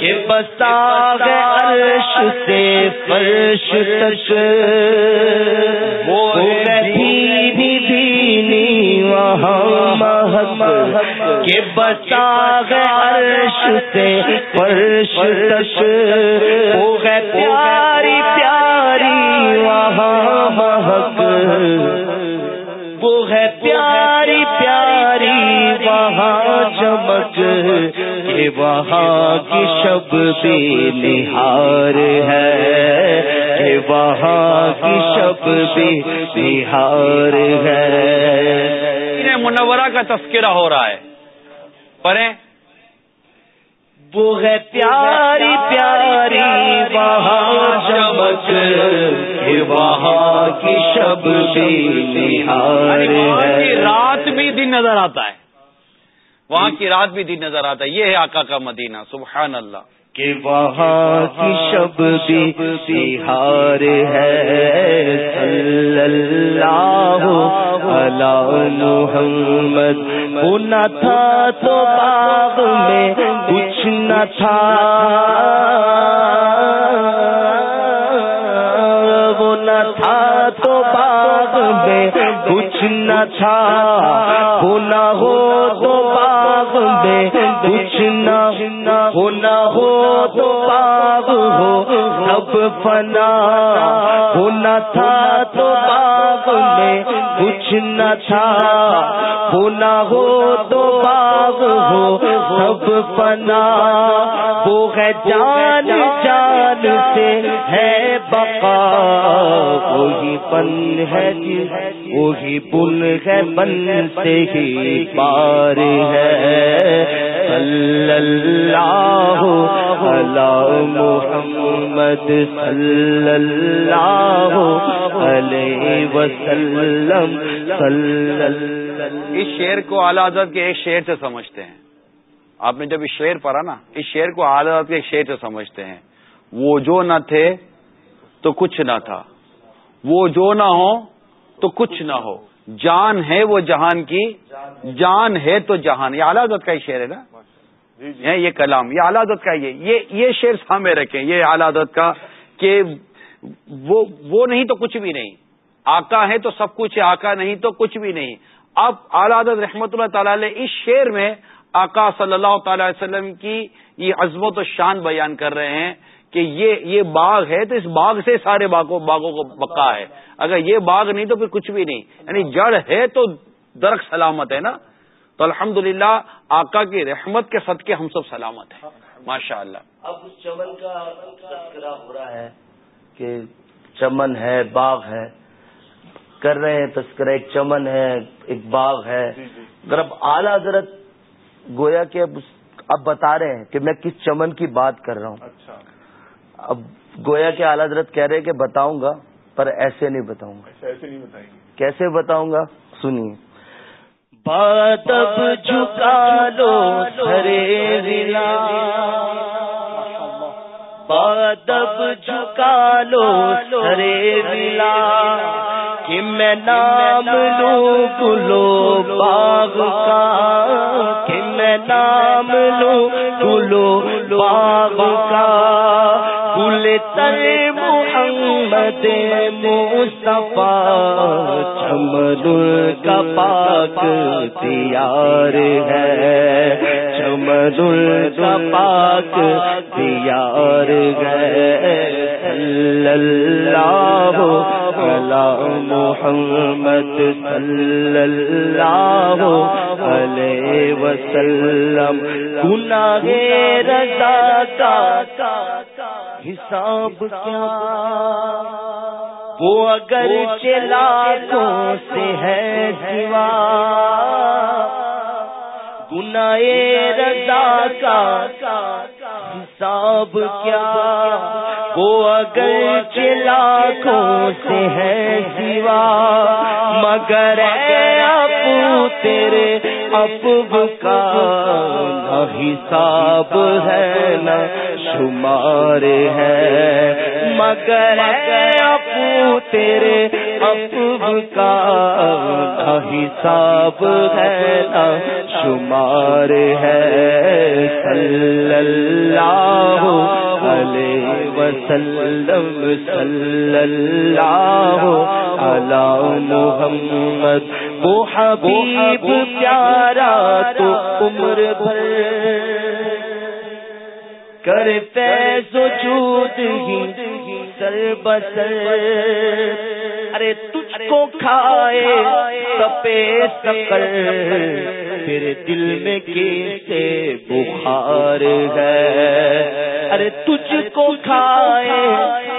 کہ بسا عرش سے فرش تک۔ وہ ہے بھینی بھینی، وہاں مہک کہ بسا عرش سے فرش تک وہ ہے پیاری پیاری وہاں مہک وہ ہے پیاری پیاری وہاں چمک۔ کہ وہاں کی شب بے نہار ہے۔ کہ وہاں کی شب بے نہار ہے۔ منورہ کا تذکرہ ہو رہا ہے۔ پڑھیں۔ وہ ہے پیاری پیاری وہاں چمک وہاں کی شب یعنی کی رات بھی دن نظر آتا ہے۔ وہاں کی رات بھی دن نظر آتا ہے۔ یہ ہے آقا کا مدینہ سبحان اللہ۔ کہ وہاں کی شب بھی بہار ہے، صلی اللہ علی محمد۔ وہ نہ تھا تو باغ میں کچھ نہ تھا۔ وہ نہ تھا تو باغ میں کچھ نہ تھا۔ وہ نہ ہو تو باغ میں کچھ نہ ہو نہ تو باغ ہو سب فنا۔ ہو نہ تھا تو باغ میں کچھ نہ تھا۔ ہو نہ ہو تو باغ ہو سب فنا۔ وہ ہے جان جان سے ہے بقا۔ وہی پن ہے جی، وہی پن ہے بن سے ہی پار ہے۔ صلی اللہ علی محمد صلی اللہ علیہ وسلم. اس شعر کو اعلی حضرت کے ایک شعر سے سمجھتے ہیں۔ آپ نے جب اس شعر پڑھا نا، اس شعر کو اعلی حضرت کے ایک شعر سے سمجھتے ہیں۔ وہ جو نہ تھے تو کچھ نہ تھا۔ وہ جو نہ ہو تو کچھ نہ ہو۔ جان ہے وہ جہان کی، جان ہے تو جہان۔ یہ اعلی حضرت کا ہی شعر ہے نا۔ جی، جی. یہ کلام، یہ اعلی حضرت کا یہ یہ شعر سامنے رکھیں، یہ اعلی کا کہ وہ وہ نہیں تو کچھ بھی نہیں۔ آقا ہے تو سب کچھ ہے آقا نہیں تو کچھ بھی نہیں۔ اب اعلی حضرت رحمت اللہ تعالی علیہ اس شعر میں آقا صلی اللہ تعالی علیہ وسلم کی یہ عظمت و شان بیان کر رہے ہیں کہ یہ یہ باغ ہے تو اس باغ سے سارے باغوں باغوں کو بقا ہے۔ اگر یہ باغ نہیں تو پھر کچھ بھی نہیں۔ یعنی جڑ ہے تو درخت سلامت ہے نا۔ تو الحمد للہ آقا کی رحمت کے صدقے ہم سب سلامت ہیں۔ ماشاء اللہ اب اس چمن کا تذکرہ ہو رہا ہے کہ چمن ہے باغ ہے۔ کر رہے ہیں تذکرہ ایک چمن ہے ایک باغ ہے۔ اگر اب اعلیٰ حضرت گویا کہ اب اب بتا رہے ہیں کہ میں کس چمن کی بات کر رہا ہوں۔ اچھا۔ اب گویا کہ اعلیٰ حضرت کہہ رہے کہ بتاؤں گا پر ایسے نہیں بتاؤں گا۔ ایسے نہیں بتائیں گے۔ کیسے بتاؤں گا؟ سنیے۔ بادب جھکا لو سرے ضلع بادب جھکا لو سرے ضلع کہ میں نام لوں گلو باغ کا۔ کہ میں نام لوں گلو باغ کا۔ گل تر محمد مصطفیٰ چمن کا پاک تیار ہے۔ چمن کا پاک تیار ہے۔ صلی اللہ محمد، صلی اللہ علیہ وسلم۔ گناہ رضا کا حساب کیا؟ وہ اگر چلاکوں سے ہے سوا۔ گناہ رضا کا حساب کیا؟ وہ اگر چلاکوں سے ہے سوا مگر اپو تیرے اپو کا نہ حساب ہے نہ شمار ہے۔ مگر ابو تیرے ابو کا حساب ہے نا شمار ہے۔ صلی اللہ علیہ وسلم، صلی اللہ علی محمد۔ وہ حبیب پیارا تو عمر بھر۔ کر فیض ہی سر بسر ارے تجھ کو کھائے تپے سکر پھر دل میں کیسے بخار ہے۔ ارے تجھ کو کھائے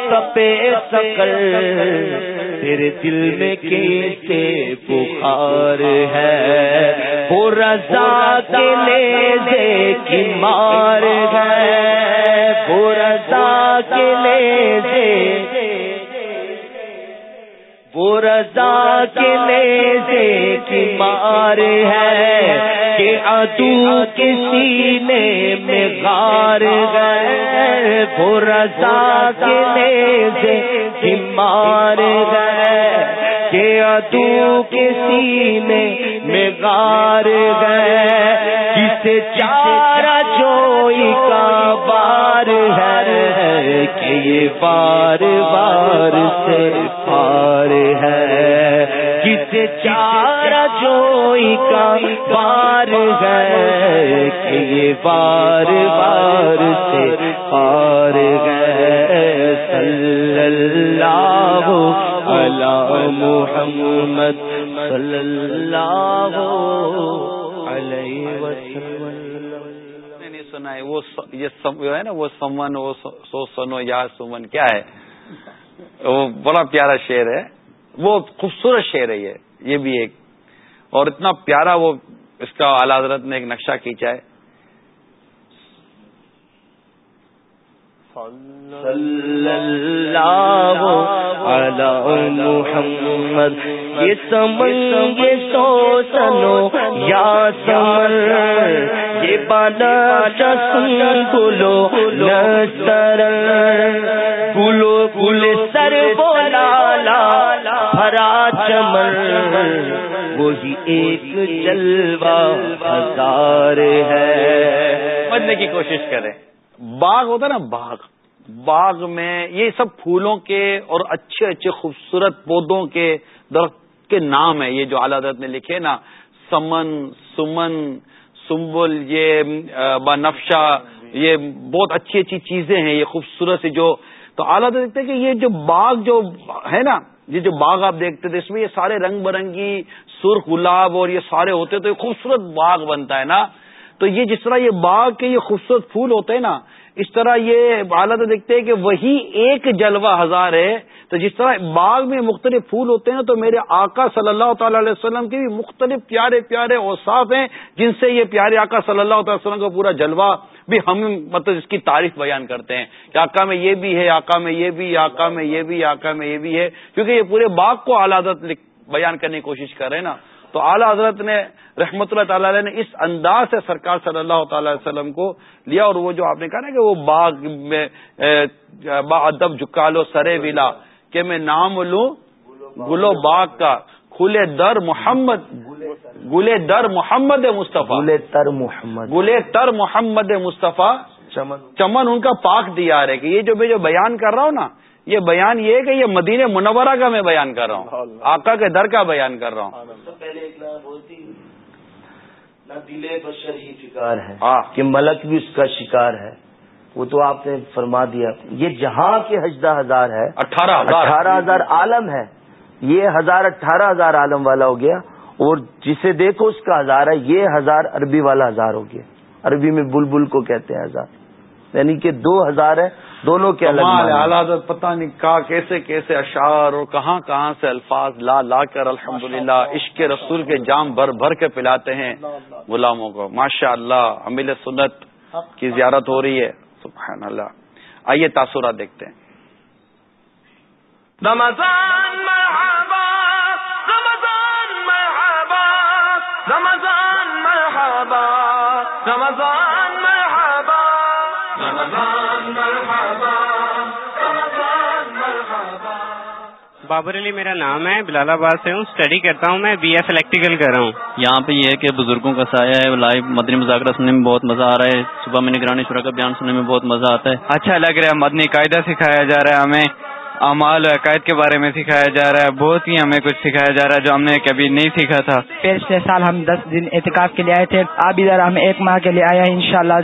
تپے سکر تیرے دل میں کیسے بخار ہے۔ وہ رضا کے لیزے کی مار ہے۔ وہ رضا کے لیزے وہ رضا کے لیزے کی مار ہے کہ ادو کے سینے میں غار گئے وہ رضا کے لیزے کی مار گئے کہ ادو کے سینے میں غار گئے کسے چارا بار بار سے پار ہے۔ کسے چارا چوئی کا بار ہے کہ یہ بار بار سے پار گئے صلی اللہ علی محمد، صلی اللہ وہ یہ جو ہے نا، وہ سمن، وہ سو سنو، یا سمن، کیا ہے؟ وہ بڑا پیارا شعر ہے۔ وہ خوبصورت شعر ہے یہ۔ یہ بھی ایک۔ اور اتنا پیارا وہ اس کا اعلی حضرت نے ایک نقشہ کھینچا ہے۔ صلی اللہ علی محمد، یہ سمن یہ سو سنو، یا سمر، یہ بالا چسن گلو نسر گلو گل سر بولا لا ہرا چمن وہی ایک جلوہ ہزار ہے۔ سمجھنے کی کوشش کریں۔ باغ ہوتا ہے نا باغ باغ میں یہ سب پھولوں کے اور اچھے اچھے خوبصورت پودوں کے درخت کے نام ہے، یہ جو اعلی حضرت نے لکھے نا، سمن سمن سمبل یہ بنفشا یہ بہت اچھی اچھی چیزیں ہیں، یہ خوبصورت سی جو، تو اعلیٰ دیکھتے کہ یہ جو باغ جو ہے نا، یہ جو باغ آپ دیکھتے تھے، اس میں یہ سارے رنگ برنگی، سرخ گلاب اور یہ سارے ہوتے تو یہ خوبصورت باغ بنتا ہے نا۔ تو یہ جس طرح یہ باغ کے یہ خوبصورت پھول ہوتے ہیں نا، اس طرح یہ حالت دیکھتے ہیں کہ وہی ایک جلوہ ہزار ہے۔ تو جس طرح باغ میں مختلف پھول ہوتے ہیں، تو میرے آقا صلی اللہ تعالی علیہ وسلم کے بھی مختلف پیارے پیارے اوساف ہیں، جن سے یہ پیارے آقا صلی اللہ تعالی وسلم کا پورا جلوہ بھی ہم مطلب اس کی تعریف بیان کرتے ہیں کہ آقا میں یہ بھی ہے، آقا میں یہ بھی آقا میں یہ بھی آقا میں یہ بھی ہے۔ کیونکہ یہ پورے باغ کو اعلیٰ بیان کرنے کی کوشش کر رہے ہیں نا۔ تو اعلیٰ حضرت نے رحمت اللہ تعالی نے اس انداز سے سرکار صلی اللہ تعالی وسلم کو لیا اور وہ جو آپ نے کہا نا کہ وہ باغ میں با ادب جھکا لو سرے ولا کہ میں نام لوں گلو باغ کا کھلے در محمد گلے در محمد مصطفیٰ۔ گلے تر محمد۔ گلے تر محمد مصطفیٰ۔ چمن۔ چمن ان کا پاک دیا ہے کہ یہ جو میں جو بیان کر رہا ہوں نا یہ بیان یہ ہے کہ یہ مدینہ منورہ کا میں بیان کر رہا ہوں۔ آقا کے در کا بیان کر رہا ہوں۔ بشر ہی شکار ہے ہاں۔ کہ ملک بھی اس کا شکار ہے۔ وہ تو آپ نے فرما دیا۔ یہ جہاں کے حجدہ ہزار ہے اٹھارہ اٹھارہ ہزار عالم ہے۔ یہ ہزار اٹھارہ ہزار عالم والا ہو گیا۔ اور جسے دیکھو اس کا ہزار ہے یہ ہزار عربی والا ہزار ہو گیا۔ عربی میں بلبل کو کہتے ہیں ہزار۔ یعنی کہ دو ہزار ہے دونوں کے الگ پتہ نہیں کہا کیسے کیسے اشعار اور کہاں کہاں سے الفاظ لا لا کر الحمدللہ عشق رسول کے جام بھر بھر کے پلاتے ہیں غلاموں کو۔ ماشاء اللہ امیل سنت کی زیارت ہو رہی ہے۔ سبحان اللہ آئیے تاثرات دیکھتے ہیں۔ مرحبا رمضان مرحبا رمضان مرحبا رمضان بابر علی میرا نام ہے بلال آباد سے ہوں اسٹڈی کرتا ہوں میں بی ایف الیکٹریکل کر رہا ہوں۔ یہاں پہ یہ ہے کہ بزرگوں کا سایہ ہے لائیو مدنی مذاکرہ سننے میں بہت مزہ آ رہا ہے۔ صبح میں نگرانی شرح کا بیان سننے میں بہت مزہ آتا ہے۔ اچھا لگ رہا ہے مدنی قاعدہ سکھایا جا رہا ہے ہمیں امال و عقائد کے بارے میں سکھایا جا رہا ہے بہت ہی ہمیں کچھ سکھایا جا رہا ہے جو ہم نے کبھی نہیں سیکھا تھا۔ پچھلے سال ہم دس دن احتکاب کے لیے آئے تھے اب ادھر ہم ایک ماہ کے لیے آیا ان شاء اللہ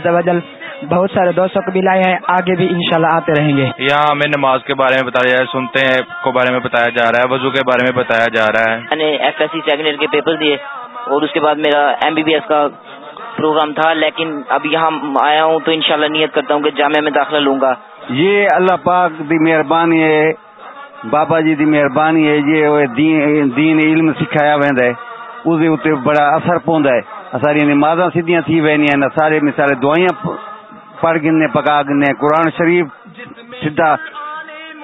بہت سارے دوستوں کو بھی لائے ہیں آگے بھی انشاءاللہ آتے رہیں گے۔ یہاں ہمیں نماز کے بارے میں بتایا جا رہا ہے سنتے ہیں کو بارے میں بتایا جا رہا ہے وضو کے بارے میں بتایا جا رہا ہے۔ میں نے F S C second year کے پیپر دیے اور اس کے بعد میرا ایم بی بی ایس کا پروگرام تھا لیکن اب یہاں آیا ہوں تو انشاءاللہ نیت کرتا ہوں کہ جامعہ میں داخلہ لوں گا۔ یہ اللہ پاک دی مہربانی ہے بابا جی دی مہربانی ہے یہ دین, دین علم سکھایا ویندا ہے۔ اس دے اوتے بڑا اثر پوندا ہے۔ ساری نمازاں سیدھیاں تھی وینیاں سارے مثال دعائیاں پڑھ گنے، پکا گنے، قرآن شریف سیدھا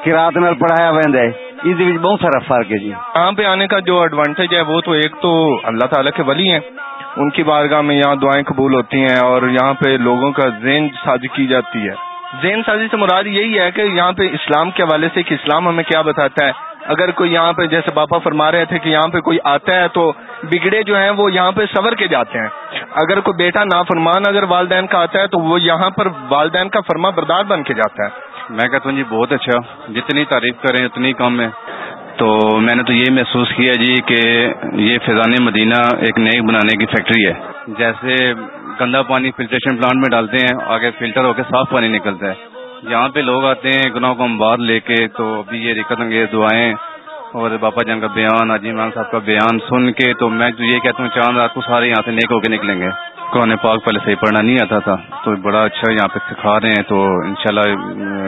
قرات نال پڑھایا ویندا ہے۔ اس بہت سارا فرق ہے جی۔ یہاں پہ آنے کا جو ایڈوانٹیج ہے، وہ تو ایک تو اللہ تعالیٰ کے ولی ہیں۔ ان کی بارگاہ میں یہاں دعائیں قبول ہوتی ہیں اور یہاں پہ لوگوں کا ذہن سازی کی جاتی ہے۔ ذہن سازی سے مراد یہی ہے کہ یہاں پہ اسلام کے حوالے سے کہ اسلام ہمیں کیا بتاتا ہے۔ اگر کوئی یہاں پہ جیسے باپا فرما رہے تھے کہ یہاں پہ کوئی آتا ہے تو بگڑے جو ہیں وہ یہاں پہ سور کے جاتے ہیں۔ اگر کوئی بیٹا نافرمان اگر والدین کا آتا ہے تو وہ یہاں پر والدین کا فرما بردار بن کے جاتا ہے۔ میں کہتا ہوں جی بہت اچھا۔ جتنی تعریف کریں اتنی کم ہے۔ تو میں نے تو یہ محسوس کیا جی کہ یہ فضان مدینہ ایک نئے بنانے کی فیکٹری ہے۔ جیسے گندا پانی فلٹریشن پلانٹ میں ڈالتے ہیں، آگے فلٹر ہو کے صاف پانی نکلتا ہے۔ یہاں پہ لوگ آتے ہیں گناہ کو ہم بعد لے کے، تو ابھی یہ رکت انگیز دعائیں اور باپا جان کا بیان اجی مان صاحب کا بیان سن کے، تو میں تو یہ کہتا ہوں، چاند رات کو سارے یہاں سے نیک ہو کے نکلیں گے۔ قرآن پاک پہلے صحیح پڑھنا نہیں آتا تھا، تو بڑا اچھا یہاں پہ سکھا رہے ہیں، تو انشاءاللہ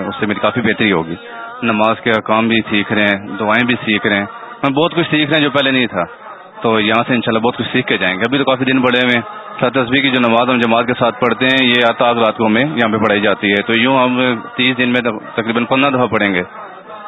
اس سے میری کافی بہتری ہوگی۔ نماز کے کام بھی سیکھ رہے ہیں، دعائیں بھی سیکھ رہے ہیں۔ میں بہت کچھ سیکھ رہے ہیں جو پہلے نہیں تھا۔ تو یہاں سے انشاءاللہ بہت کچھ سیکھ کے جائیں گے۔ ابھی تو کافی دن بڑے ہوئے ہیں۔ سات تصویر کی جو نماز ہم جماعت کے ساتھ پڑھتے ہیں، یہ آتا راتوں میں یہاں پہ پڑھائی جاتی ہے۔ تو یوں ہم تیس دن میں تقریباً پندرہ دفعہ پڑھیں گے۔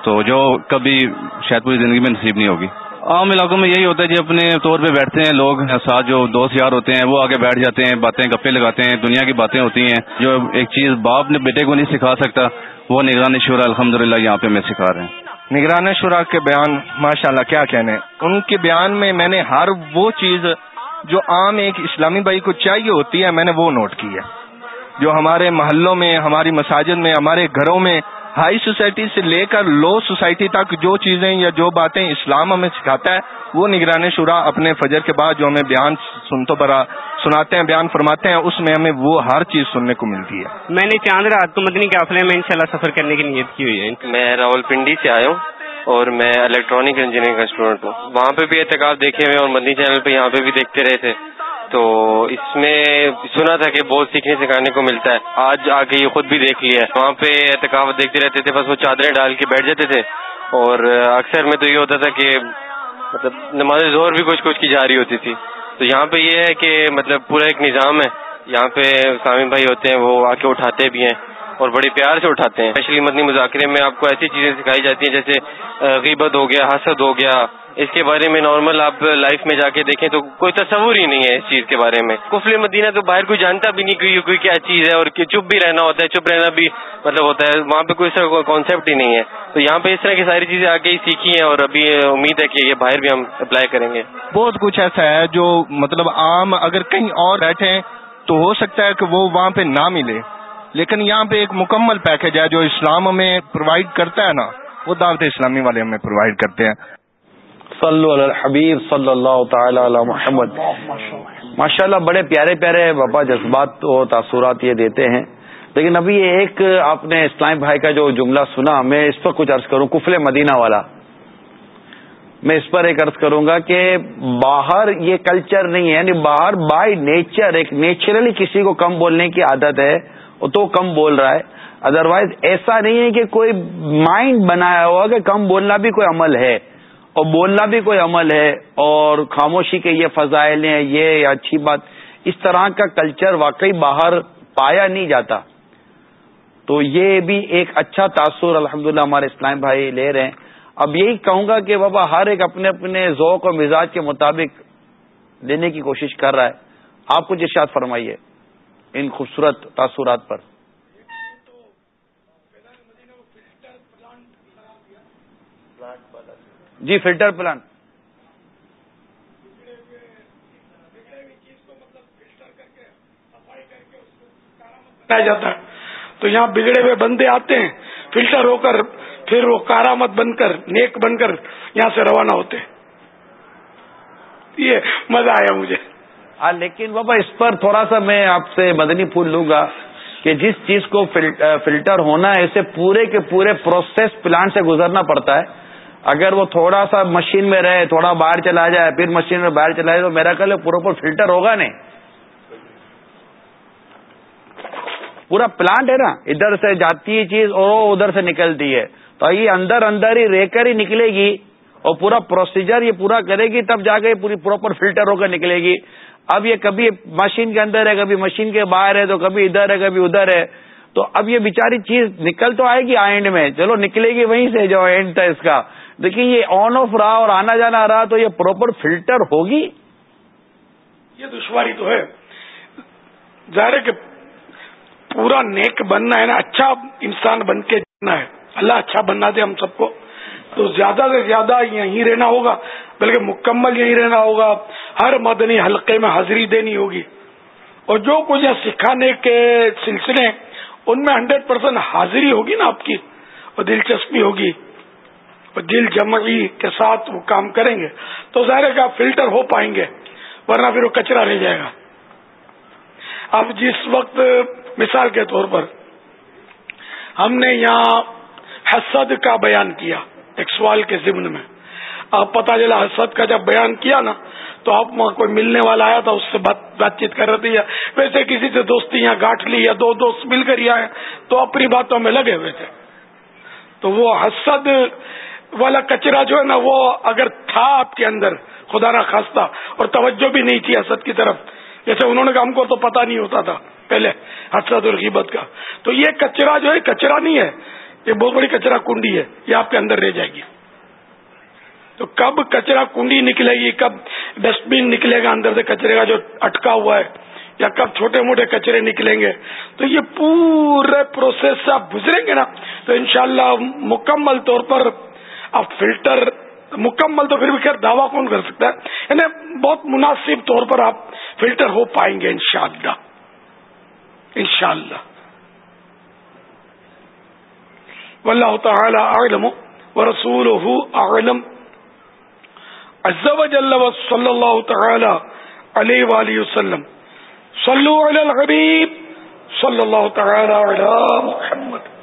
تو جو کبھی شاید پوری زندگی میں نصیب نہیں ہوگی۔ عام علاقوں میں یہی ہوتا ہے جی اپنے طور پہ بیٹھتے ہیں لوگ، ساتھ جو دوست یار ہوتے ہیں، وہ آگے بیٹھ جاتے ہیں، باتیں گپے لگاتے ہیں، دنیا کی باتیں ہوتی ہیں۔ جو ایک چیز باپ نے بیٹے کو نہیں سکھا سکتا، وہ نگرانی شورا الحمد للہ یہاں پہ میں سکھا رہے ہیں۔ نگران شورا کے بیان ماشاء اللہ کیا کہنے۔ ان کے بیان میں میں نے ہر وہ چیز جو عام ایک اسلامی بھائی کو چاہیے ہوتی ہے میں نے وہ نوٹ کی ہے۔ جو ہمارے محلوں میں ہماری مساجد میں ہمارے گھروں میں ہائی سوسائٹی سے لے کر لو سوسائٹی تک جو چیزیں یا جو باتیں اسلام ہمیں سکھاتا ہے وہ نگران شورا اپنے فجر کے بعد جو ہمیں بیان سنتو برا سناتے ہیں بیان فرماتے ہیں اس میں ہمیں وہ ہر چیز سننے کو ملتی ہے۔ میں نے چاند رات کو مدنی قافلے میں انشاءاللہ سفر کرنے کی نیت کی ہوئی ہے۔ میں راول پنڈی سے آیا ہوں۔ اور میں الیکٹرانک انجینئرنگ کا اسٹوڈنٹ ہوں۔ وہاں پہ بھی احتکاب دیکھے ہوئے اور مدنی چینل پہ یہاں پہ بھی دیکھتے رہے تھے۔ تو اس میں سنا تھا کہ بہت سیکھنے سکھانے کو ملتا ہے۔ آج آ کے یہ خود بھی دیکھ لیا وہاں پہ احتکاب دیکھتے رہتے تھے، بس وہ چادریں ڈال کے بیٹھ جاتے تھے۔ اور اکثر میں تو یہ ہوتا تھا کہ مطلب نماز زور بھی کچھ کچھ کی جا رہی ہوتی تھی۔ تو یہاں پہ یہ ہے کہ مطلب پورا ایک نظام ہے۔ یہاں پہ سامی بھائی ہوتے ہیں، وہ آ کے اٹھاتے بھی ہیں۔ اور بڑی پیار سے اٹھاتے ہیں۔ اسپیشلی مدنی مذاکرے میں آپ کو ایسی چیزیں سکھائی جاتی ہیں جیسے غیبت ہو گیا، حسد ہو گیا۔ اس کے بارے میں نارمل آپ لائف میں جا کے دیکھیں تو کوئی تصور ہی نہیں ہے اس چیز کے بارے میں۔ کفل مدینہ تو باہر کوئی جانتا بھی نہیں کوئی کوئی کیا چیز ہے اور چپ بھی رہنا ہوتا ہے، چپ رہنا بھی مطلب ہوتا ہے۔ وہاں پہ کوئی اس طرح کانسیپٹ ہی نہیں ہے۔ تو یہاں پہ اس طرح کی ساری چیزیں آگے ہی سیکھی ہیں اور ابھی امید ہے کہ یہ باہر بھی ہم اپلائی کریں گے۔ بہت کچھ ایسا ہے جو مطلب عام اگر کہیں اور بیٹھے تو ہو سکتا ہے کہ وہ وہاں پہ نہ ملے۔ لیکن یہاں پہ ایک مکمل پیکج ہے جو اسلام ہمیں پرووائڈ کرتا ہے نا، وہ دعوت اسلامی والے ہمیں پرووائڈ کرتے ہیں۔ صلو علی الحبیب صلی اللہ تعالی علی محمد۔ ماشاء اللہ بڑے پیارے پیارے بابا جذبات و تاثرات یہ دیتے ہیں۔ لیکن ابھی یہ ایک آپ نے اسلام بھائی کا جو جملہ سنا، میں اس پر کچھ عرض کروں کفل مدینہ والا۔ میں اس پر ایک عرض کروں گا کہ باہر یہ کلچر نہیں ہے یعنی باہر بائی نیچر ایک نیچرلی کسی کو کم بولنے کی عادت ہے۔ تو کم بول رہا ہے۔ ادروائز ایسا نہیں ہے کہ کوئی مائنڈ بنایا ہوا کہ کم بولنا بھی کوئی عمل ہے۔ اور بولنا بھی کوئی عمل ہے۔ اور خاموشی کے یہ فضائل ہیں، یہ اچھی بات۔ اس طرح کا کلچر واقعی باہر پایا نہیں جاتا۔ تو یہ بھی ایک اچھا تاثر الحمدللہ ہمارے اسلام بھائی لے رہے ہیں۔ اب یہی کہوں گا کہ بابا ہر ایک اپنے اپنے ذوق اور مزاج کے مطابق لینے کی کوشش کر رہا ہے۔ آپ کچھ ارشاد فرمائیے۔ ان خوبصورت تاثرات پر۔ جی فلٹر پلان جاتا ہے۔ تو یہاں بگڑے ہوئے بندے آتے ہیں، فلٹر ہو کر پھر وہ کارآمد بن کر، نیک بن کر یہاں سے روانہ ہوتے ہیں۔ یہ مزہ آیا مجھے۔ ہاں، لیکن بابا، اس پر تھوڑا سا میں آپ سے مدنی پھول لوں گا کہ جس چیز کو فلٹر ہونا ہے، اسے پورے کے پورے پروسیس پلانٹ سے گزرنا پڑتا ہے۔ اگر وہ تھوڑا سا مشین میں رہے، تھوڑا باہر چلا جائے، پھر مشین میں باہر چلا جائے، تو میرا کل پروپر فلٹر ہوگا نہیں۔ پورا پلانٹ ہے نا، ادھر سے جاتی ہے چیز اور ادھر سے نکلتی ہے۔ تو یہ اندر اندر ہی رہ کر ہی نکلے گی اور پورا پروسیجر یہ پورا کرے گی، تب جا کے پوری پراپر فلٹر ہو کر نکلے گی۔ اب یہ کبھی مشین کے اندر ہے، کبھی مشین کے باہر ہے، تو کبھی ادھر ہے، کبھی ادھر ہے۔ تو اب یہ بیچاری چیز نکل تو آئے گی اینڈ میں۔ چلو نکلے گی وہیں سے جو اینڈ تھا اس کا۔ لیکن یہ آن آف رہا اور آنا جانا رہا، تو یہ پراپر فلٹر ہوگی؟ یہ دشواری تو ہے۔ ظاہر ہے کہ پورا نیک بننا ہے نا اچھا انسان بن کے جانا ہے۔ اللہ اچھا بننا دے ہم سب کو۔ تو زیادہ سے زیادہ یہیں رہنا ہوگا، بلکہ مکمل یہیں رہنا ہوگا۔ ہر مدنی حلقے میں حاضری دینی ہوگی۔ اور جو کچھ یہاں سکھانے کے سلسلے، ان میں ہنڈریڈ پرسینٹ حاضری ہوگی نا آپ کی، اور دلچسپی ہوگی۔ اور دل جمعی کے ساتھ وہ کام کریں گے۔ تو ظاہر ہے کہ آپ فلٹر ہو پائیں گے، ورنہ پھر وہ کچرا رہ جائے گا۔ اب جس وقت، مثال کے طور پر، ہم نے یہاں حسد کا بیان کیا۔ ایک سوال کے ضمن میں۔ آپ پتا چلا حسد کا جب بیان کیا نا، تو آپ وہاں کوئی ملنے والا آیا تھا، اس سے بات بات چیت کر رہے تھے یا ویسے کسی سے دوستی یہاں گاٹ لی یا دو دوست مل کر ہی آئے، تو اپنی باتوں میں لگے ہوئے تھے۔ تو وہ حسد والا کچرا جو ہے نا، وہ اگر تھا آپ کے اندر، خدا نہ خاصتا اور توجہ بھی نہیں تھی حسد کی طرف۔ جیسے انہوں نے کہا، ہم کو تو پتا نہیں ہوتا تھا پہلے حسد اور غیبت کا۔ تو یہ کچرا جو ہے، کچرا نہیں ہے یہ بہت بڑی کچرا کنڈی ہے، یہ آپ کے اندر رہ جائے گی۔ تو کب کچرا کنڈی نکلے گی، کب ڈسٹ بین نکلے گا اندر سے کچرے کا جو اٹکا ہوا ہے، یا کب چھوٹے موٹے کچرے نکلیں گے۔ تو یہ پورے پروسیس سے آپ گزریں گے نا، تو انشاءاللہ مکمل طور پر آپ فلٹر، مکمل تو پھر بھی خیر دعویٰ کون کر سکتا ہے؟ یعنی بہت مناسب طور پر آپ فلٹر ہو پائیں گے انشاءاللہ۔ انشاءاللہ۔ واللہ تعالی اعلم ورسوله اعلم. عز وجل وصلی اللہ تعالی علیہ وآلہ وسلم. صلو علی الحبیب صلی اللہ تعالی علی محمد.